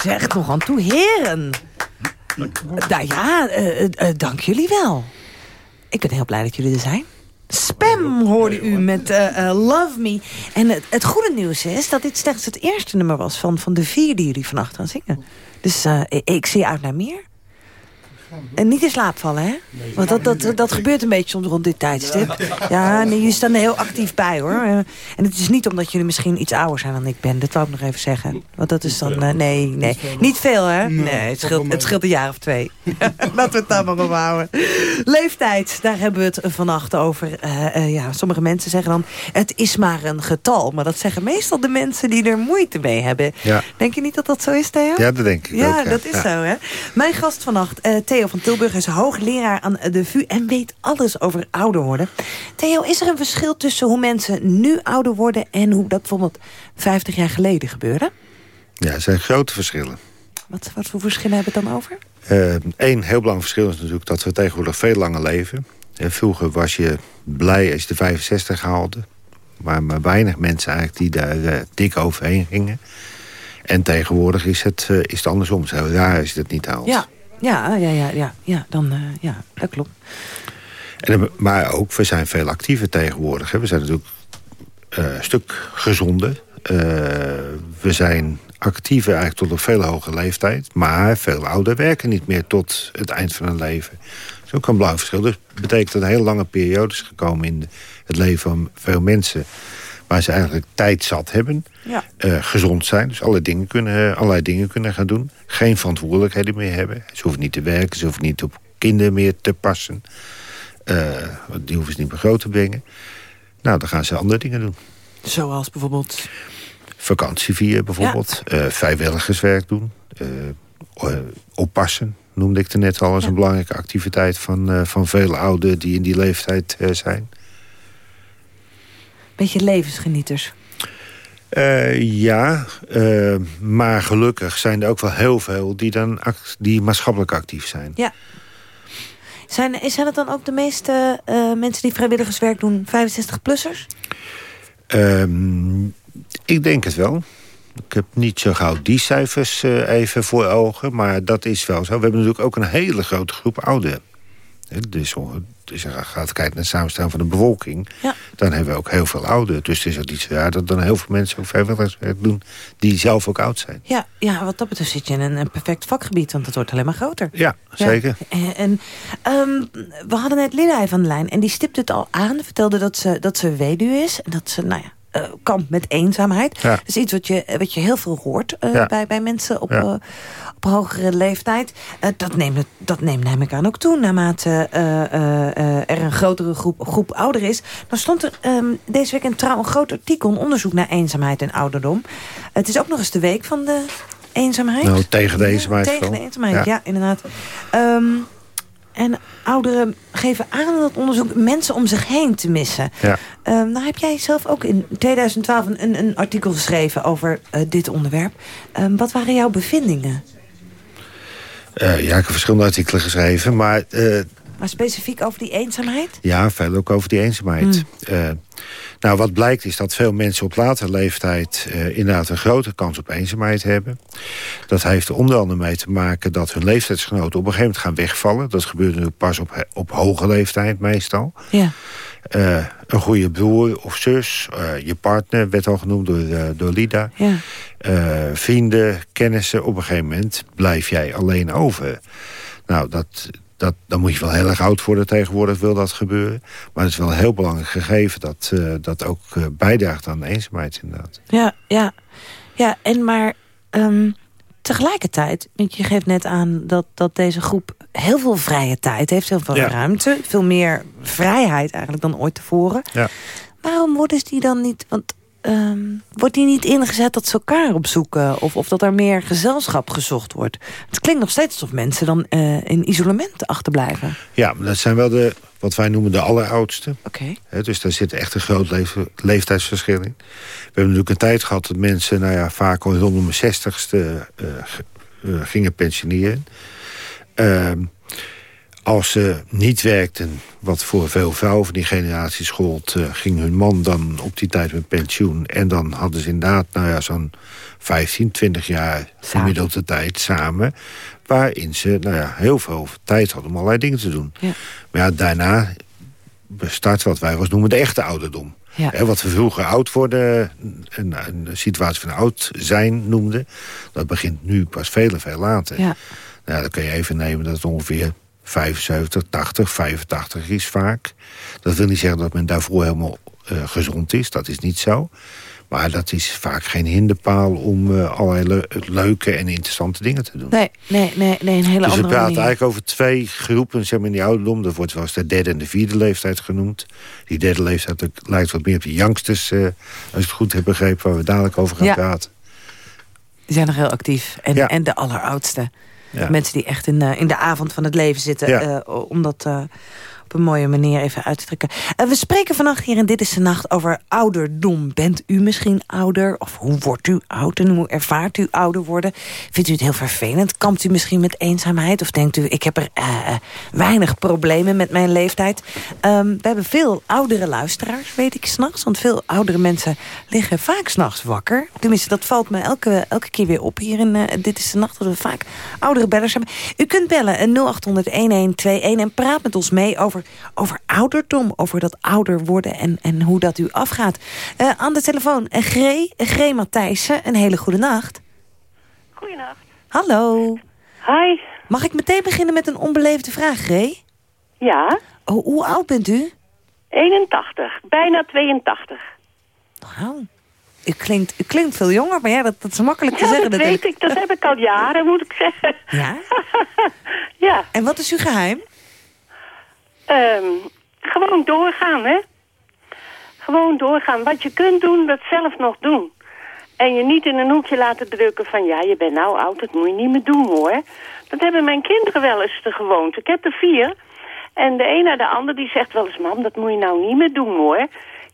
Zeg nog aan toe, heren. Nou ja, eh, eh, eh, dank jullie wel. Ik ben heel blij dat jullie er zijn. Spam hoorde u met Love Me. En het, het goede nieuws is dat dit slechts het eerste nummer was... van, van de vier die jullie vannacht gaan zingen. Dus ik, ik zie uit naar meer. En niet in slaap vallen, hè? Want dat, dat, dat gebeurt een beetje soms rond dit tijdstip. Ja, nee, jullie staan er heel actief bij, hoor. En het is niet omdat jullie misschien iets ouder zijn dan ik ben. Dat wou ik nog even zeggen. Want dat is dan... eh, nee, nee. Niet veel, hè? Nee, het scheelt, het scheelt een jaar of twee. Laten we het daar maar op houden. Leeftijd, daar hebben we het vannacht over. Eh, eh, ja, sommige mensen zeggen dan... het is maar een getal. Maar dat zeggen meestal de mensen die er moeite mee hebben.
Ja.
Denk je niet dat dat zo is, Theo?
Ja, dat denk ik
Ja,
ook, ja.
dat is
Ja.
zo, hè? Mijn gast vannacht, eh, Theo van Tilburg, is hoogleraar aan de VU... en weet alles over ouder worden. Theo, is er een verschil tussen hoe mensen nu ouder worden... en hoe dat bijvoorbeeld 50 jaar geleden gebeurde?
Ja, er zijn grote verschillen.
Wat, wat voor verschillen hebben we het dan over?
Eén heel belangrijk verschil is natuurlijk dat we tegenwoordig veel langer leven. Eh, vroeger was je blij als je de 65 haalde. Maar maar weinig mensen eigenlijk die daar eh, dik overheen gingen. En tegenwoordig is het, eh, is het andersom. Het is heel raar je dat niet haalt.
Ja, ja, ja, ja, ja, ja, dan, eh, ja dat klopt.
En, dan- maar ook, we zijn veel actiever tegenwoordig. Hè. We zijn natuurlijk eh, een stuk gezonder. Eh, we zijn actiever eigenlijk tot een veel hogere leeftijd. Maar veel ouder werken niet meer tot het eind van hun leven. Dat is ook een belangrijk verschil. Dus dat betekent dat een hele lange periode is gekomen in het leven van veel mensen. Waar ze eigenlijk tijd zat hebben.
Ja.
eh, gezond zijn. Dus allerlei dingen, kunnen, allerlei dingen kunnen gaan doen. Geen verantwoordelijkheden meer hebben. Ze hoeven niet te werken. Ze hoeven niet op kinderen meer te passen. Eh, want die hoeven ze niet meer groot te brengen. Nou, dan gaan ze andere dingen doen.
Zoals bijvoorbeeld...
Vakantie vieren bijvoorbeeld. Eh, vrijwilligerswerk doen. eh, eh, oppassen noemde ik er net al als een belangrijke activiteit... van, eh, van vele ouderen die in die leeftijd eh, zijn.
Beetje levensgenieters.
Eh, ja, eh, maar gelukkig zijn er ook wel heel veel... die, dan act- die maatschappelijk actief zijn.
Ja. Zijn, zijn het dan ook de meeste eh, mensen die vrijwilligerswerk doen 65-plussers?
Ehm, ik denk het wel. Ik heb niet zo gauw die cijfers even voor ogen, maar dat is wel zo. We hebben natuurlijk ook een hele grote groep ouderen. Dus als je gaat kijken naar het samenstelling van de bevolking...
Ja.
dan hebben we ook heel veel ouderen. Dus het is ook niet zo raar dat dan heel veel mensen ook vrijwilligerswerk doen... die zelf ook oud zijn.
Ja, ja, wat dat betreft zit je in een, een perfect vakgebied, want het wordt alleen maar groter.
Ja, zeker.
En, en ehm, we hadden net Lilla even aan de lijn en die stipte het al aan. Vertelde dat ze, dat ze weduwe is en dat ze, nou ja, eh, kampt met eenzaamheid.
Ja.
Dat is iets wat je, wat je heel veel hoort eh,
Ja.
bij, bij mensen op,
Ja.
eh, op hogere leeftijd. Dat, neemt, dat neemt neem ik aan ook toe, naarmate er een grotere groep, groep ouder is. Dan stond er ehm, deze week een trouw een groot artikel, een onderzoek naar eenzaamheid en ouderdom. Het is ook nog eens de week van de eenzaamheid.
Nou, tegen de eenzaamheid
Tegen de eenzaamheid, ja,
Ja.
inderdaad. Ehm, en ouderen geven aan in dat onderzoek mensen om zich heen te missen.
Ja.
Ehm, nou heb jij zelf ook in 2012 een, een artikel geschreven over eh, dit onderwerp. Ehm, wat waren jouw bevindingen?
Eh, ja, ik heb verschillende artikelen geschreven, maar... eh,
Maar specifiek over die eenzaamheid?
Ja, veel ook over die eenzaamheid. Eh, nou, wat blijkt is dat veel mensen op latere leeftijd... eh, inderdaad een grote kans op eenzaamheid hebben. Dat heeft er onder andere mee te maken dat hun leeftijdsgenoten op een gegeven moment gaan wegvallen. Dat gebeurt natuurlijk pas op, op hoge leeftijd meestal.
Ja.
Eh, een goede broer of zus, je partner werd al genoemd door, door Lida.
Ja.
Vrienden, kennissen, op een gegeven moment blijf jij alleen over. Nou, dat, dat, dan moet je wel heel erg oud worden tegenwoordig, wil dat gebeuren. Maar het is wel een heel belangrijk gegeven dat eh, dat ook eh, bijdraagt aan de eenzaamheid inderdaad.
Ja, ja. Ja, en maar ehm, tegelijkertijd, want je geeft net aan dat, dat deze groep heel veel vrije tijd heeft, heel veel
Ja.
ruimte, veel meer vrijheid eigenlijk dan ooit tevoren.
Ja.
Waarom worden die dan niet, want ehm, wordt die niet ingezet dat ze elkaar opzoeken of, of dat er meer gezelschap gezocht wordt? Het klinkt nog steeds alsof mensen dan eh, in isolement achterblijven.
Ja, dat zijn wel de, wat wij noemen de alleroudste.
Oké.
Dus daar zit echt een groot leef- leeftijdsverschil in. We hebben natuurlijk een tijd gehad dat mensen nou ja, vaak rondom de zestigste eh, gingen pensioneren. Ehm, als ze niet werkten, wat voor veel vrouwen van die generaties gold... eh, ging hun man dan op die tijd met pensioen. En dan hadden ze inderdaad nou ja, zo'n 15, 20 jaar gemiddelde tijd samen... waarin ze nou ja, heel veel tijd hadden om allerlei dingen te doen.
Ja.
Maar ja, daarna bestaat wat wij ons noemen de echte ouderdom.
Ja.
Wat we vroeger oud worden, een, een situatie van oud zijn noemden... dat begint nu pas veel, veel later.
Ja.
Nou, dan kun je even nemen dat het ongeveer 75, 80, 85 is vaak. Dat wil niet zeggen dat men daarvoor helemaal eh, gezond is. Dat is niet zo. Maar dat is vaak geen hinderpaal om eh, allerlei le- leuke en interessante dingen te doen.
Nee, nee, nee, nee, een hele
Dus we
andere
praten
manier.
eigenlijk over twee groepen zeg maar, in die ouderdom. Dat wordt wel eens de derde en de vierde leeftijd genoemd. Die derde leeftijd lijkt wat meer op de youngsters, eh, als ik het goed heb begrepen... waar we dadelijk over gaan
Ja.
praten.
Die zijn nog heel actief. En,
Ja.
en de alleroudste.
Ja.
Mensen die echt in, eh, in de avond van het leven zitten.
Ja.
eh, om dat eh, op een mooie manier even uit te trekken. Eh, we spreken vannacht hier in Dit is de Nacht over ouderdom. Bent u misschien ouder? Of hoe wordt u oud en hoe ervaart u ouder worden? Vindt u het heel vervelend? Kampt u misschien met eenzaamheid? Of denkt u, ik heb er eh, eh, weinig problemen met mijn leeftijd? Ehm, we hebben veel oudere luisteraars, weet ik, s'nachts. Want veel oudere mensen liggen vaak s'nachts wakker. Tenminste, dat valt me elke, elke keer weer op hier in Dit is de Nacht. Dat we vaak oudere bellers hebben. U kunt bellen eh, 0800-1121 en praat met ons mee over, over ouderdom. Over dat ouder worden en, en hoe dat u afgaat. Eh, aan de telefoon, Gree, Gree Matthijssen. Een hele goede nacht.
Goedenacht.
Hallo.
Hi.
Mag ik meteen beginnen met een onbeleefde vraag, Gree?
Ja,
Oh, hoe oud bent u?
81. Bijna 82.
Nou, u klinkt, u klinkt veel jonger, maar ja, dat, dat is makkelijk te
Ja,
zeggen.
dat weet ik. Dat heb ik al jaren, moet ik zeggen.
Ja?
ja.
En wat is uw geheim?
Ehm, gewoon doorgaan, hè. Gewoon doorgaan. Wat je kunt doen, dat zelf nog doen. En je niet in een hoekje laten drukken van... ja, je bent nou oud, dat moet je niet meer doen, hoor. Dat hebben mijn kinderen wel eens de gewoonte. Ik heb er vier. En de een na de ander die zegt wel eens... mam, dat moet je nou niet meer doen, hoor.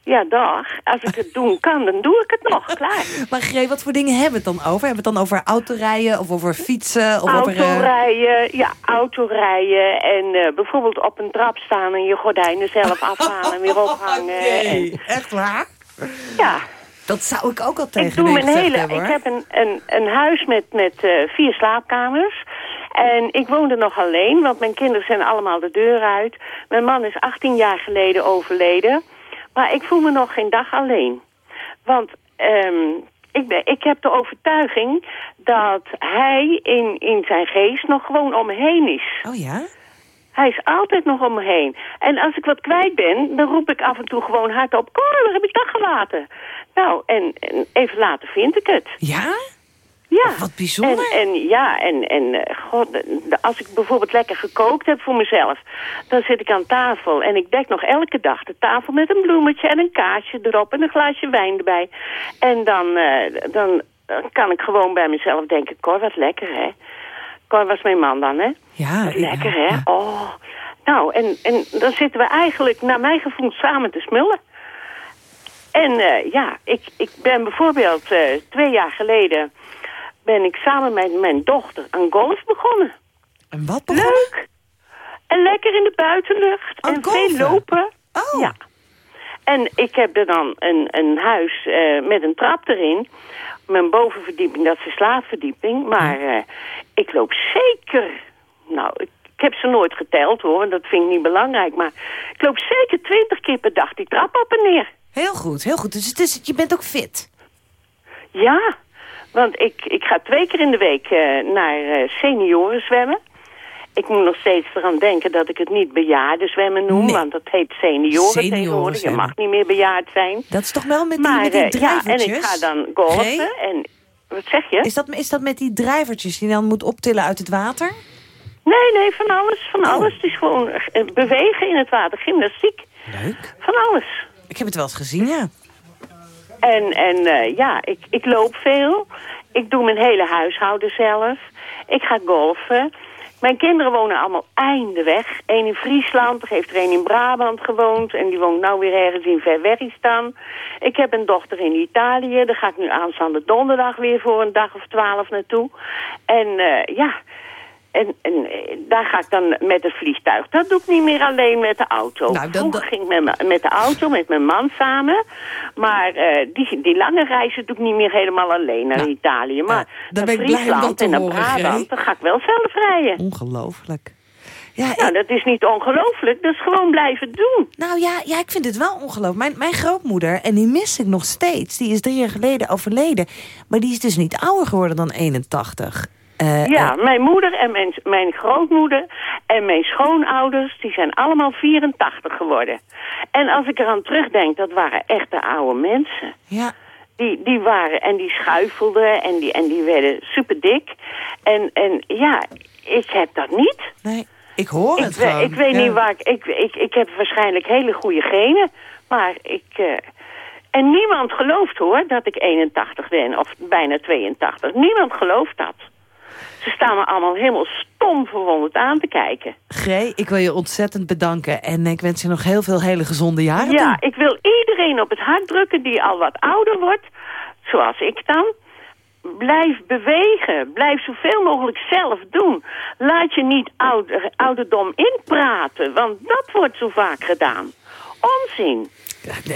Ja, dag. Als ik het doen kan, dan doe ik het nog. Klaar.
Maar Gree, wat voor dingen hebben we het dan over? Hebben we het dan over autorijden of over fietsen? Of over, eh,
Autorijden, ja, autorijden en eh, bijvoorbeeld op een trap staan en je gordijnen zelf afhalen en weer ophangen.
Nee,
En,
echt waar?
ja,
Dat zou ik ook al tegen
ik doe mijn hele.
hebben,
Ik heb een, een, een huis met, met eh, vier slaapkamers. En ik woonde nog alleen, want mijn kinderen zijn allemaal de deur uit. Mijn man is 18 jaar geleden overleden. Maar ik voel me nog geen dag alleen. Want ehm, ik, ben, ik heb de overtuiging dat hij in, in zijn geest nog gewoon om me heen is.
Oh ja?
Hij is altijd nog om me heen. En als ik wat kwijt ben, dan roep ik af en toe gewoon hardop... Waar heb ik dat gelaten? Nou, en, en even later vind ik het.
Ja?
Ja.
Wat bijzonder.
En, en ja, en, en eh, god, als ik bijvoorbeeld lekker gekookt heb voor mezelf... dan zit ik aan tafel en ik dek nog elke dag de tafel met een bloemetje... en een kaasje erop en een glaasje wijn erbij. En dan, eh, dan kan ik gewoon bij mezelf denken... Cor, wat lekker, hè? Cor was mijn man dan, hè?
Ja,
Wat
ja,
lekker, hè?
ja.
Oh. Nou, en, en dan zitten we eigenlijk, naar mijn gevoel, samen te smullen. En eh, ja, ik, ik ben bijvoorbeeld twee jaar geleden... ben ik samen met mijn dochter aan golf begonnen.
En wat begonnen?
Leuk. En lekker in de buitenlucht.
Aan
en
golfen?
veel lopen.
Oh.
Ja. En ik heb er dan een, een huis eh, met een trap erin. Mijn bovenverdieping, dat is de slaapverdieping. Maar eh, ik loop zeker... Nou, ik, ik heb ze nooit geteld hoor, dat vind ik niet belangrijk. Maar ik loop zeker twintig keer per dag die trap op en neer.
Heel goed, heel goed. Dus het is, je bent ook fit.
Ja, want ik, ik ga twee keer in de week eh, naar eh, senioren zwemmen. Ik moet nog steeds eraan denken dat ik het niet bejaarden zwemmen noem. Want dat heet senioren,
Senioren
tegenwoordig. Je
zwemmen.
mag niet meer bejaard zijn.
Dat is toch wel met die,
Maar
met die
eh, ja, en ik ga dan golfen. En, wat zeg je?
Is dat, is dat met die drijvertjes die je dan moet optillen uit het water?
Nee, nee, van alles,
Oh.
van alles. Het is gewoon bewegen in het water, gymnastiek.
Leuk.
Van alles.
Ik heb het wel eens gezien, ja.
En, en eh, ja, ik, ik loop veel. Ik doe mijn hele huishouden zelf. Ik ga golfen. Mijn kinderen wonen allemaal eindeweg. Eén in Friesland, er heeft er een in Brabant gewoond. En die woont nou weer ergens in Verwegistan. Ik heb een dochter in Italië. Daar ga ik nu aanstaande donderdag weer voor een dag of twaalf naartoe. En eh, ja, en, en eh, daar ga ik dan met het vliegtuig. Dat doe ik niet meer alleen met de auto.
Nou, dat-
Vroeger ging ik met, me- met de auto, met mijn man samen. Maar eh, die, die lange reizen doe ik niet meer helemaal alleen naar Italië. Maar
Nou, dan
naar Friesland en naar Brabant, dan ga ik wel zelf rijden.
Ongelooflijk. Ja,
Nou, dat is niet ongelooflijk. Dat is gewoon blijven doen.
Nou ja, ja, ik vind het wel ongelooflijk. Mijn, mijn grootmoeder, en die mis ik nog steeds... die is drie jaar geleden overleden. Maar die is dus niet ouder geworden dan 81. Eh,
Ja,
eh,
mijn moeder en mijn, mijn grootmoeder en mijn schoonouders... die zijn allemaal 84 geworden. En als ik eraan terugdenk, dat waren echte oude mensen.
ja.
Die, die waren en die schuifelden en die, en die werden super dik. En, en ja, ik heb dat niet.
Nee, ik hoor
Ik,
het gewoon.
ik weet
Ja.
niet waar ik, ik, ik... Ik heb waarschijnlijk hele goede genen. Maar ik... eh, en niemand gelooft hoor dat ik 81 ben. Of bijna 82. Niemand gelooft dat. Ze staan me allemaal helemaal stom verwonderd aan te kijken.
Gray, ik wil je ontzettend bedanken. En ik wens je nog heel veel hele gezonde jaren
Ja,
toe.
ik wil iedereen op het hart drukken die al wat ouder wordt. Zoals ik dan. Blijf bewegen. Blijf zoveel mogelijk zelf doen. Laat je niet ouder, ouderdom inpraten. Want dat wordt zo vaak gedaan. Onzin.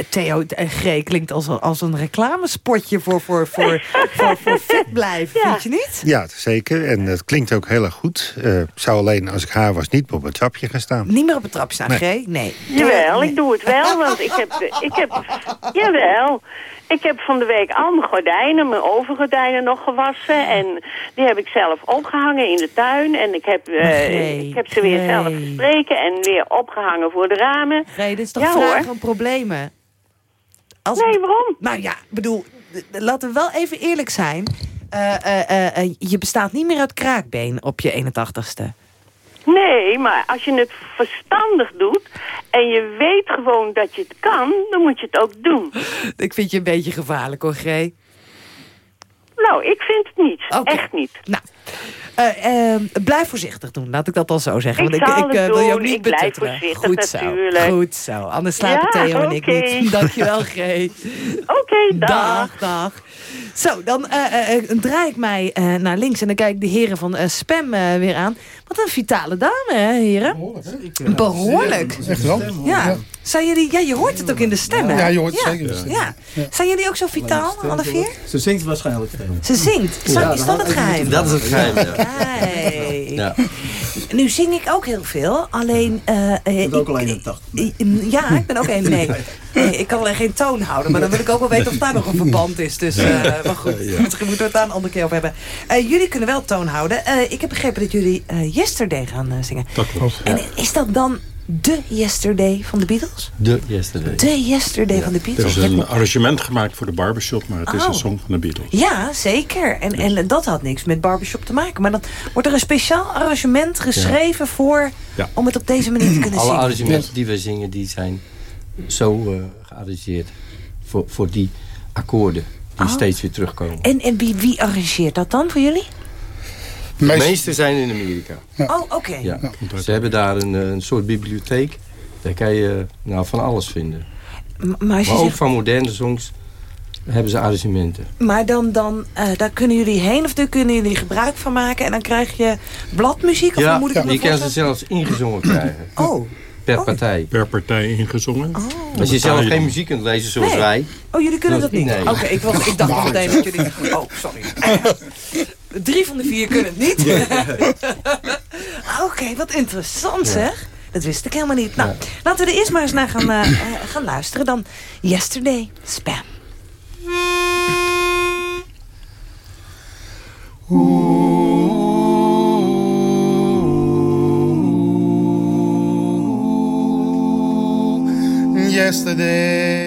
Theo en G klinkt als, een- als een reclamespotje voor, voor, voor, voor, voor fit blijven,
Ja.
vind je niet?
Ja, zeker. En het klinkt ook heel erg goed. Eh, ik zou alleen, als ik haar was, niet op het trapje gaan staan.
Niet meer op het trapje staan,
Nee.
G? Nee.
Jawel, ik doe het wel, want ik heb, ik heb, jawel, ik heb van de week al mijn gordijnen, mijn overgordijnen nog gewassen en die heb ik zelf opgehangen in de tuin en ik heb, eh,
Nee,
ik heb ze weer
nee.
zelf gestreken en weer opgehangen voor de ramen.
G, dit is toch
Ja,
vragen
hoor.
om problemen? Als,
Nee, waarom?
Nou ja, bedoel, laten we wel even eerlijk zijn. Eh, eh, je bestaat niet meer uit kraakbeen op je 81ste.
Nee, maar als je het verstandig doet en je weet gewoon dat je het kan, dan moet je het ook doen.
Ik vind je een beetje gevaarlijk hoor, G.
Nou, ik vind het niet. Echt niet.
Nou, eh, eh, blijf voorzichtig doen, laat ik dat al zo zeggen.
Ik
want ik,
zal
ik
het
eh, wil je ook
doen,
niet
ik
betuttelen. Goed zo,
natuurlijk.
goed zo. Anders slapen
Ja,
Theo en ik
oké.
niet. Dankjewel, G.
Oké, dag.
Dag, dag. Zo, dan eh, draai ik mij eh, naar links en dan kijk ik de heren van eh, Spam eh, weer aan. Wat een vitale dame, hè, heren? Behoorlijk.
Echt wel?
Ja. Zijn jullie, ja, je hoort het ook in de stem, hè?
Ja, je hoort het
ja.
zeker in de stem.
Ja. Zijn jullie ook zo vitaal, alle vier?
Ze zingt waarschijnlijk.
Ze zingt. Is dat het geheim?
Dat is het geheim, ja.
Kijk.
Ja.
Nu zing ik ook heel veel, alleen... eh, eh,
bent ook
ik-
al 81.
Ja, ik ben ook een. Nee. nee. Ik kan alleen geen toon houden, maar dan wil ik ook wel weten of daar nog een verband is. Dus, eh, maar goed, misschien moeten we het daar een andere keer over hebben. Eh, jullie kunnen wel toon houden. Eh, ik heb begrepen dat jullie eh, Yesterday gaan zingen.
Dat klopt.
En is dat dan de Yesterday van de Beatles?
De Yesterday.
De Yesterday van de
Er
Beatles?
is een arrangement gemaakt voor de barbershop, maar het is
Oh.
een song van de Beatles.
Ja, zeker. En, en dat had niks met barbershop te maken. Maar dan wordt er een speciaal arrangement geschreven voor...
Ja.
om het op deze manier te kunnen
Alle
zingen.
arrangementen die we zingen, die zijn zo eh gearrangeerd voor, voor die akkoorden die
Oh.
steeds weer terugkomen.
En, en wie, wie arrangeert dat dan voor jullie?
De
Meest-
meeste zijn in Amerika.
Oh, oké.
Ja. Ze hebben daar een, eh, een soort bibliotheek. Daar kan je nou, van alles vinden.
M- Maar,
ook
zegt,
van moderne songs hebben ze arrangementen.
maar dan, dan eh, daar kunnen jullie heen of daar kunnen jullie gebruik van maken... en dan krijg je bladmuziek? Of hoe moet ik
ja, je kan ze zelfs ingezongen krijgen.
Oh,
Per partij.
Per partij ingezongen.
Als je zelf geen muziek kunt lezen zoals
Nee.
wij.
Oh, jullie kunnen dat niet?
Nee.
Oké, ik, was- ik dacht meteen dat jullie... Oh, sorry. Drie van de vier kunnen het niet. Oké, wat interessant zeg. Dat wist ik helemaal niet. Nou, laten we er eerst maar eens naar gaan, eh, eh, gaan luisteren. Dan Yesterday, Spam.
Yesterday,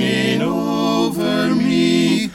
hanging over me.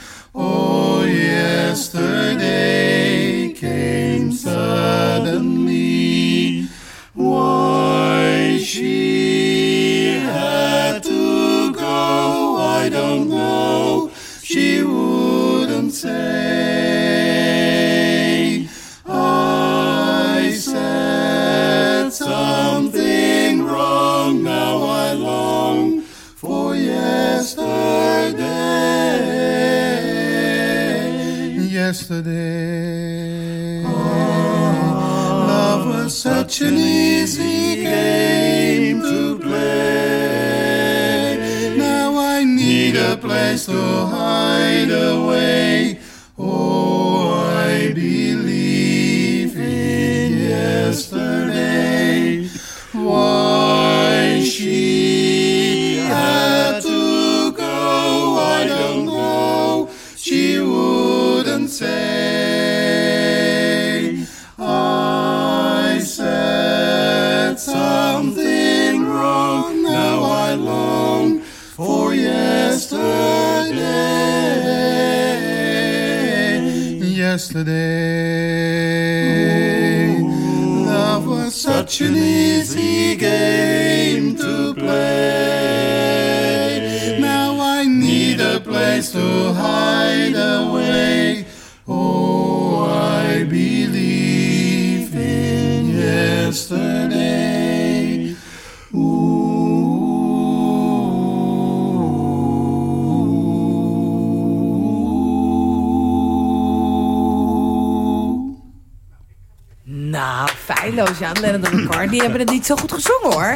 Nou, feilloos, Jan Lennon en McCartney die hebben het niet zo goed gezongen, hoor.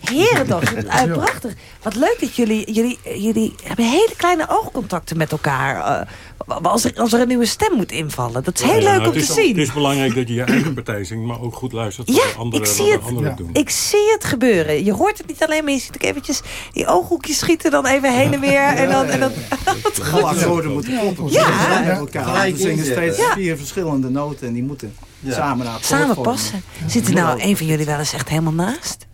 Heren toch, eh, prachtig. Wat leuk dat jullie, jullie, jullie hebben hele kleine oogcontacten met elkaar. eh, als, er, als er een nieuwe stem moet invallen. Dat is heel
Ja,
leuk
het
om te
is,
zien.
Het is belangrijk dat je je eigen partij zingt, maar ook goed luistert wat
Ja,
de anderen,
ik
wat
zie
de
het.
anderen doen.
Ik zie het gebeuren. Je hoort het niet alleen, maar je ziet ook eventjes die ooghoekjes schieten dan even heen en weer. En dan, en dan, wat
Alle
goed.
moeten kloppen.
Ja.
Ze
Ja.
elkaar. We zingen steeds
Ja.
vier verschillende noten en die moeten
Ja.
samen naar akkoord
Samen passen. Zit er nou een van jullie wel eens echt helemaal naast?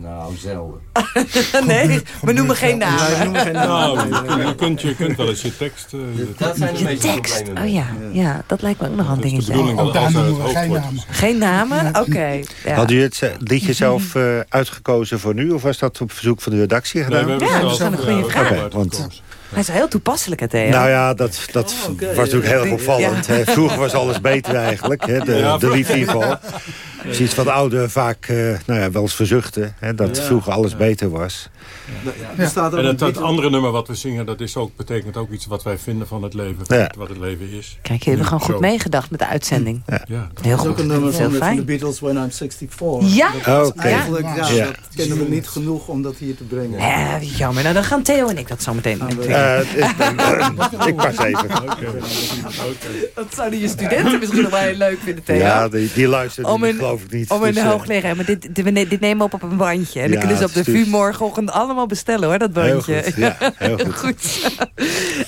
Nou, zelden.
nee, we noemen geen
Nee, we
namen.
noemen geen
Nou,
namen.
je, je kunt, je kunt wel eens je tekst... eh,
Dat zijn de
Je
meeste
tekst.
problemen.
Oh ja, ja, dat lijkt me ook nog een
dat is de
dingetje.
Ook daar
als het
noemen we geen namen.
Geen namen? Oké. ja.
Had u het eh, liedje zelf eh, uitgekozen voor nu? Of was dat op verzoek van de redactie gedaan?
Ja, dat is een goede vraag.
want-.
Hij is heel toepasselijk, hè, Theo?
Nou ja, dat, dat
Oh,
was natuurlijk heel erg opvallend. hè. Vroeger was alles beter eigenlijk, hè, de,
Ja,
de. revival. Precies wat ouderen vaak eh, nou ja, wel eens verzuchten. Hè, dat vroeger alles beter was.
Er staat ook
En
een
het, andere nummer wat we zingen, dat is ook, betekent ook iets wat wij vinden van het leven.
Ja.
Wat het leven is.
Kijk, jullie hebben gewoon goed
Zo.
meegedacht met de uitzending.
Ja.
Heel
Er is ook een nummer van, de- van de. Beatles, When I'm 64.
Ja.
Dat
Oké.
Eigenlijk, ja,
Ja.
dat kennen we niet genoeg om dat hier te brengen.
Eh, jammer. Nou, dan gaan Theo en ik dat zo meteen doen.
Eh, ik, pas even.
Dat zouden je studenten misschien nog wel heel leuk vinden, Theo.
Ja, die, die luisteren geloof ik niet.
Om een
Dus, eh,
hoogleraar. Maar dit, dit, nemen we op op een bandje. En dan
Ja,
kunnen ze op de VU morgenochtend allemaal bestellen, hoor, dat
Heel
bandje.
goed, ja, heel goed.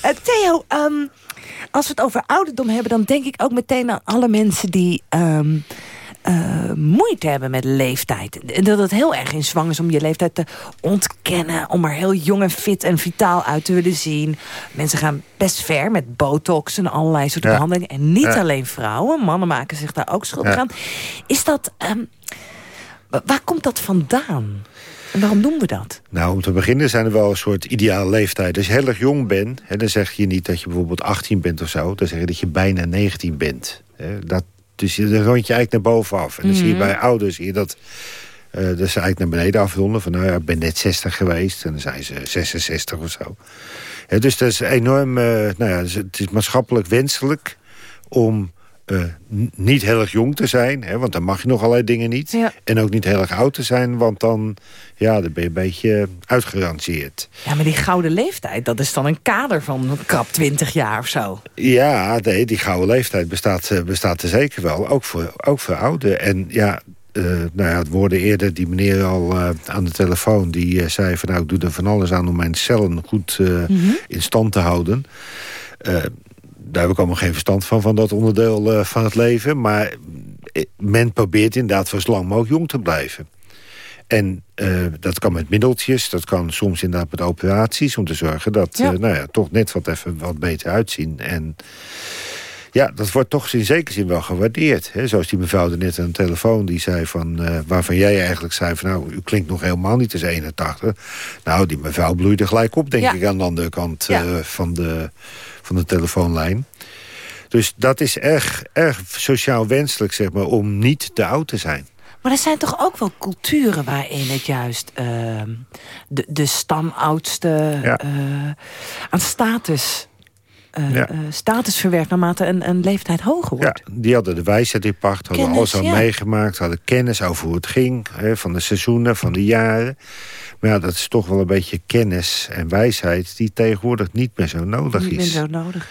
Eh, Theo, ehm, als we het over ouderdom hebben... dan denk ik ook meteen aan alle mensen die... ehm, eh, moeite hebben met leeftijd. En Dat het heel erg in zwang is om je leeftijd te ontkennen. Om er heel jong en fit en vitaal uit te willen zien. Mensen gaan best ver met botox en allerlei soorten
Ja.
behandelingen. En niet
Ja.
alleen vrouwen. Mannen maken zich daar ook schuldig
Ja.
aan. Is dat... ehm, Wa- Waar komt dat vandaan? En waarom doen we dat?
Nou, om te beginnen zijn er wel een soort ideale leeftijd. Als je heel erg jong bent, hè, dan zeg je niet dat je bijvoorbeeld 18 bent of zo. Dan zeg je dat je bijna 19 bent. Hè. Dat, dus je- dan rond je eigenlijk naar bovenaf. En dan zie je
Mhm.
bij ouders zie je dat, eh, dat ze eigenlijk naar beneden afronden. Van nou ja, ik ben net 60 geweest. En dan zijn ze 66 of zo. Hè, dus dat is enorm, eh, nou ja, dus het is maatschappelijk wenselijk om eh, niet heel erg jong te zijn. Hè, want dan mag je nog allerlei dingen niet. En ook niet heel erg oud te zijn, want dan, ja, dan ben je een beetje uitgerangeerd.
Ja, maar die gouden leeftijd, dat is dan een kader van krap 20 jaar of zo.
Ja, nee, die gouden leeftijd bestaat, eh, bestaat er zeker wel. Ook voor, ook voor ouderen. En ja, eh, nou ja, het woorden eerder die meneer al aan de telefoon... die zei van nou, ik doe er van alles aan om mijn cellen goed
Mhm.
in stand te houden. Daar heb ik allemaal geen verstand van, van dat onderdeel eh, van het leven. Maar eh, men probeert inderdaad voor zo lang mogelijk jong te blijven. En eh, dat kan met middeltjes, dat kan soms inderdaad met operaties... om te zorgen dat
Ja.
nou ja, toch net wat even wat beter uitzien. En ja, dat wordt toch in zekere zin wel gewaardeerd. Hè? Zoals die mevrouw er net aan de telefoon die zei van... eh, waarvan jij eigenlijk zei van nou, u klinkt nog helemaal niet als 81. Nou, die mevrouw bloeide gelijk op, denk
Ja.
ik, aan de andere kant
Ja.
eh, van, de, van de telefoonlijn. Dus dat is erg, erg sociaal wenselijk, zeg maar, om niet te oud te zijn.
Maar er zijn toch ook wel culturen waarin het juist ehm, de, de stamoudste eh, aan status, eh,
Ja.
eh, status verwerkt naarmate een, een leeftijd hoger wordt.
Ja, die hadden de wijsheid in pacht, hadden
Kennis,
alles al
ja.
meegemaakt... hadden kennis over hoe het ging, hè, van de seizoenen, van de jaren. Maar ja, dat is toch wel een beetje kennis en wijsheid... die tegenwoordig niet meer zo nodig
Niet meer
is.
zo nodig.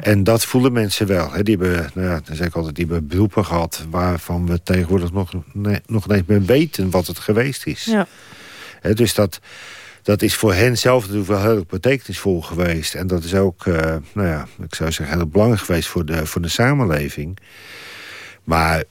En dat voelen mensen wel. Hè. Die hebben, nou ja, dan zeg ik altijd, die hebben beroepen gehad... waarvan we tegenwoordig nog, nee, nog niet meer weten wat het geweest is.
Ja.
Hè, dus dat, dat is voor hen zelf natuurlijk wel heel betekenisvol geweest. En dat is ook, eh, nou ja, ik zou zeggen, heel belangrijk geweest voor de, voor de samenleving. Maar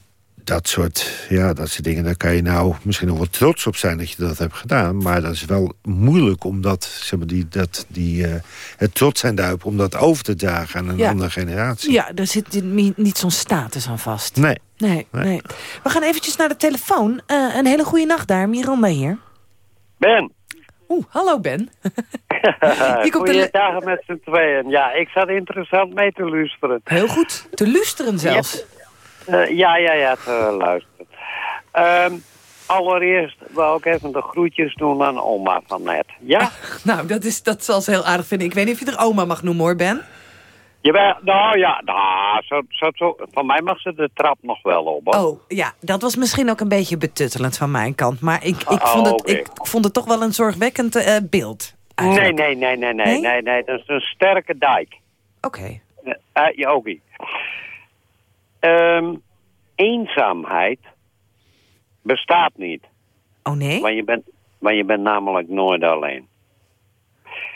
dat soort, ja, dat soort dingen, daar kan je nou misschien nog wel trots op zijn dat je dat hebt gedaan. Maar dat is wel moeilijk om dat, zeg maar, die, dat, die, eh, het trots zijn daarop om dat over te dragen aan een
Ja.
andere generatie.
Ja, daar zit niet, niet zo'n status aan vast.
Nee.
Nee, nee. We gaan eventjes naar de telefoon. Eh, een hele goede nacht daar, Miranda hier.
Ben.
Oeh, hallo Ben. De-
Goeiedag met z'n tweeën. Ja, ik zat interessant mee te luisteren.
Heel goed. Te luisteren zelfs.
Ja, Eh, ja, ja, ja, te luisteren. Ehm, allereerst wil ik even de groetjes doen aan oma van net. Ja?
Nou, dat, is, dat zal ze heel aardig vinden. Ik weet niet of je er oma mag noemen hoor, Ben.
Jawel, nou ja, nou, zo, zo, zo, van mij mag ze de trap nog wel op. hoor.
Oh, ja, dat was misschien ook een beetje betuttelend van mijn kant. Maar ik, ik,
Oh,
vond, het,
oké.
ik vond het toch wel een zorgwekkend eh, beeld.
nee, nee, nee, nee, nee,
Nee?
nee, nee, dat is een sterke dijk.
Oké.
Eh, Uit je ogie. Ehm, eenzaamheid bestaat niet.
Oh nee?
Want je bent, want je bent namelijk nooit alleen.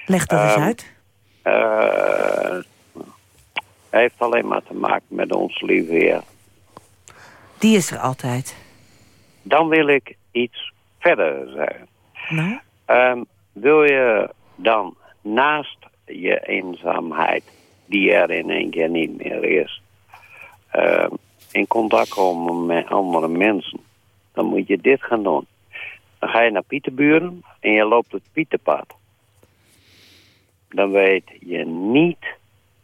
Leg dat eens
Ehm,
uit.
Eh, heeft alleen maar te maken met ons lieve Heer.
Die is er altijd.
Dan wil ik iets verder zeggen.
Nou?
Ehm, wil je dan naast je eenzaamheid, die er in één keer niet meer is, ehm, in contact komen met andere mensen, dan moet je dit gaan doen. Dan ga je naar Pieterburen en je loopt het Pieterpad. Dan weet je niet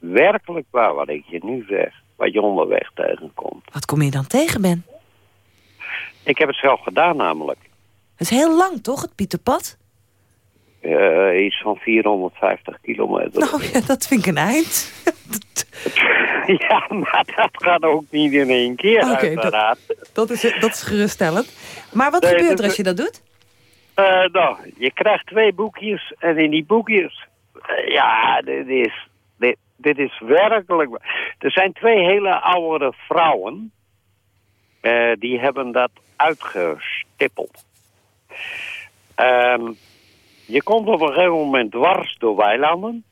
werkelijk waar wat ik je nu zeg, wat je onderweg tegenkomt.
Wat kom je dan tegen, Ben?
Ik heb het zelf gedaan namelijk.
Het is heel lang, toch, het Pieterpad?
Eh, iets van 450 kilometer.
Nou ja, dat vind ik een eind.
Ja, maar dat gaat ook niet in één keer, uiteraard.
Dat is, dat is geruststellend. Maar wat
Nee,
gebeurt
dus-
er als je dat doet?
Eh, nou, je krijgt twee boekjes en in die boekjes... eh, ja, dit is, dit, dit is werkelijk... Er zijn twee hele oudere vrouwen... eh, die hebben dat uitgestippeld. Ehm, je komt op een gegeven moment dwars door weilanden...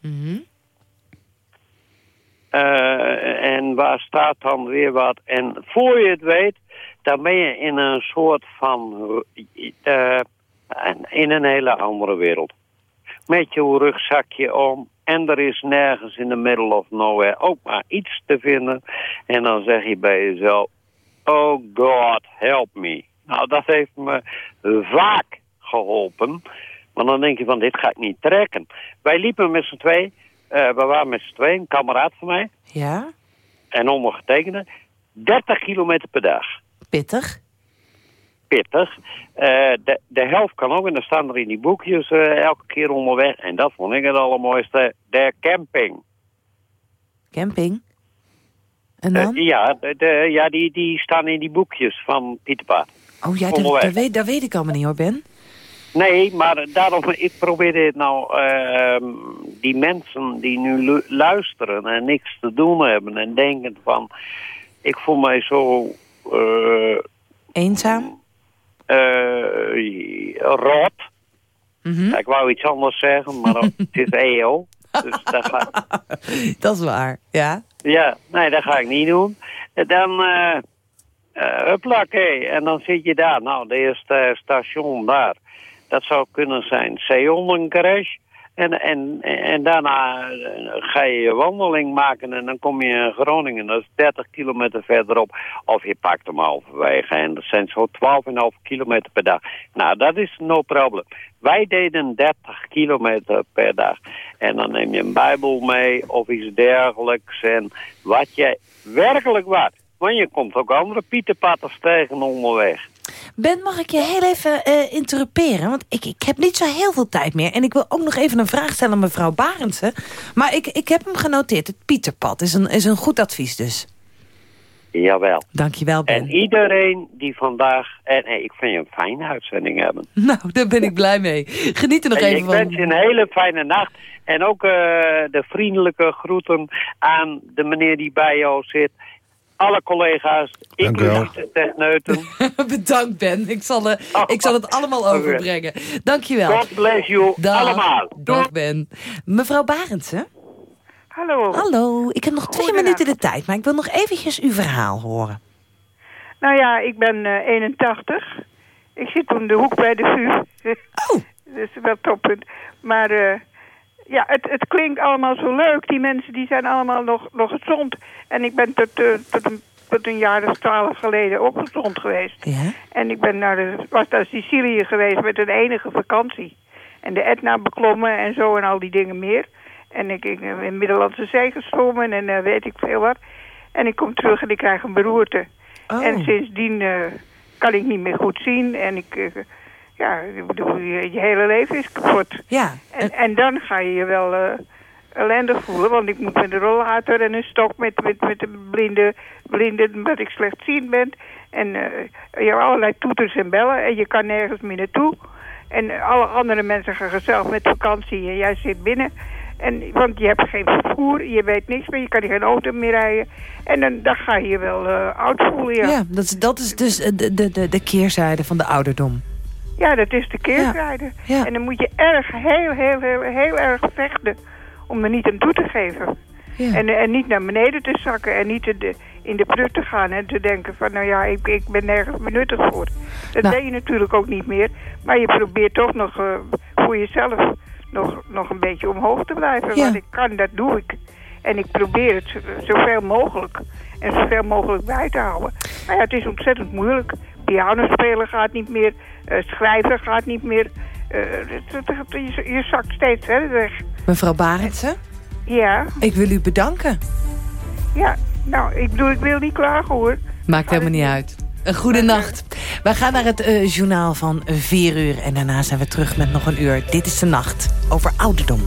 Eh, en waar staat dan weer wat? En voor je het weet, dan ben je in een soort van... eh, in een hele andere wereld. Met je rugzakje om. En er is nergens in the middle of nowhere ook maar iets te vinden. En dan zeg je bij jezelf... Oh God, help me. Nou, dat heeft me vaak geholpen. Want dan denk je van, dit ga ik niet trekken. Wij liepen met z'n twee, eh, we waren met z'n twee, een kameraad van mij
Ja?
en ondergetekende, 30 kilometer per dag.
Pittig.
Pittig. Eh, de, de helft kan ook, en dan staan er in die boekjes eh, elke keer onderweg. En dat vond ik het allermooiste, de camping.
Camping. En
Eh,
dan?
ja, de, de- ja die, die staan in die boekjes van Pieter
oh ja, dat, dat, weet, dat weet ik allemaal niet hoor, Ben.
Nee, maar daarom, ik probeerde het nou, ehm, die mensen die nu lu- luisteren en niks te doen hebben en denken van, ik voel mij zo
Eenzaam?
Eh, rot. Ja, ik wou iets anders zeggen, maar het is EO. Dus dat ga,
Dat is waar, ja.
ja, nee, dat ga ik niet doen. En dan, eh eh, huppakee, en dan zit je daar. Nou, de eerste station daar. Dat zou kunnen zijn Zeeondencrash. En, en, en daarna eh, ga je je wandeling maken en dan kom je in Groningen. Dat is 30 kilometer verderop. Of je pakt hem halverwege en dat zijn zo 12,5 kilometer per dag. Nou, dat is no problem. Wij deden 30 kilometer per dag. En dan neem je een bijbel mee of iets dergelijks. En wat je werkelijk waard. Want je komt ook andere pieterpatters tegen onderweg.
Ben, mag ik je heel even eh interruperen? Want ik, ik heb niet zo heel veel tijd meer. En ik wil ook nog even een vraag stellen aan mevrouw Barendse. Maar ik, ik heb hem genoteerd. Het Pieterpad is een, is een goed advies dus.
Jawel.
Dankjewel, Ben.
En iedereen die vandaag... En hey, ik vind je een fijne uitzending hebben.
Nou, daar ben ik blij mee. Geniet er nog
En
even
ik
van.
wens je een hele fijne nacht. En ook eh, de vriendelijke groeten aan de meneer die bij jou zit. Alle collega's, inclusief de techneuten.
Bedankt, Ben. Ik zal, eh, ik zal het allemaal overbrengen. Dankjewel.
God bless you
Dag.
allemaal.
Dag, Ben. Mevrouw Barendse?
Hallo.
Hallo. Ik heb nog twee minuten de tijd, maar ik wil nog eventjes uw verhaal horen.
Nou ja, ik ben eh, 81. Ik zit om de hoek bij de VU.
Oh.
Dat is wel toppunt. Maar eh, ja, het, het klinkt allemaal zo leuk. Die mensen die zijn allemaal nog, nog gezond. En ik ben tot, eh, tot, een, tot een jaar of twaalf geleden ook gezond geweest.
Ja?
En ik ben naar de, was naar Sicilië geweest met een enige vakantie. En de Etna beklommen en zo en al die dingen meer. En ik, ik in de Middellandse Zee gezwommen en eh, weet ik veel wat. En ik kom terug en ik krijg een beroerte.
Oh.
En sindsdien eh, kan ik niet meer goed zien. En ik, eh, ja, ik bedoel, je, je hele leven is kapot.
Ja.
En, en dan ga je je wel eh, ellendig voelen. Want ik moet met een rollator en een stok met, met, met een blinde, blinde, omdat ik slechtziend ben. En eh, je hebt allerlei toeters en bellen en je kan nergens meer naartoe. En alle andere mensen gaan gezellig met vakantie en jij zit binnen. En, want je hebt geen vervoer, je weet niks meer, je kan geen auto meer rijden. En dan, dan ga je je wel eh, oud voelen, ja.
Ja, dat, is, dat is dus de, de, de, de keerzijde van de ouderdom.
Ja, dat is de keerzijde. En dan moet je erg, heel, heel, heel, heel erg vechten om er niet aan toe te geven. En, en niet naar beneden te zakken en niet te de, in de prut te gaan en te denken van, nou ja, ik, ik ben nergens benuttig voor. Dat
Nou.
deed je natuurlijk ook niet meer. Maar je probeert toch nog eh, voor jezelf nog, nog een beetje omhoog te blijven.
Ja.
Wat ik kan, dat doe ik. En ik probeer het zo- zoveel mogelijk en zoveel mogelijk bij te houden. Maar ja, het is ontzettend moeilijk. Piano spelen gaat niet meer, eh, schrijven gaat niet meer. Eh, je, je zakt steeds verder weg.
Mevrouw Barendse,
Ja,
ik wil u bedanken.
ja. Nou, ik bedoel, ik wil niet klagen hoor.
Maakt helemaal niet uit. Een goede nacht. Wij gaan naar het eh, journaal van 4 uur. En daarna zijn we terug met nog een uur. Dit is de nacht over ouderdom.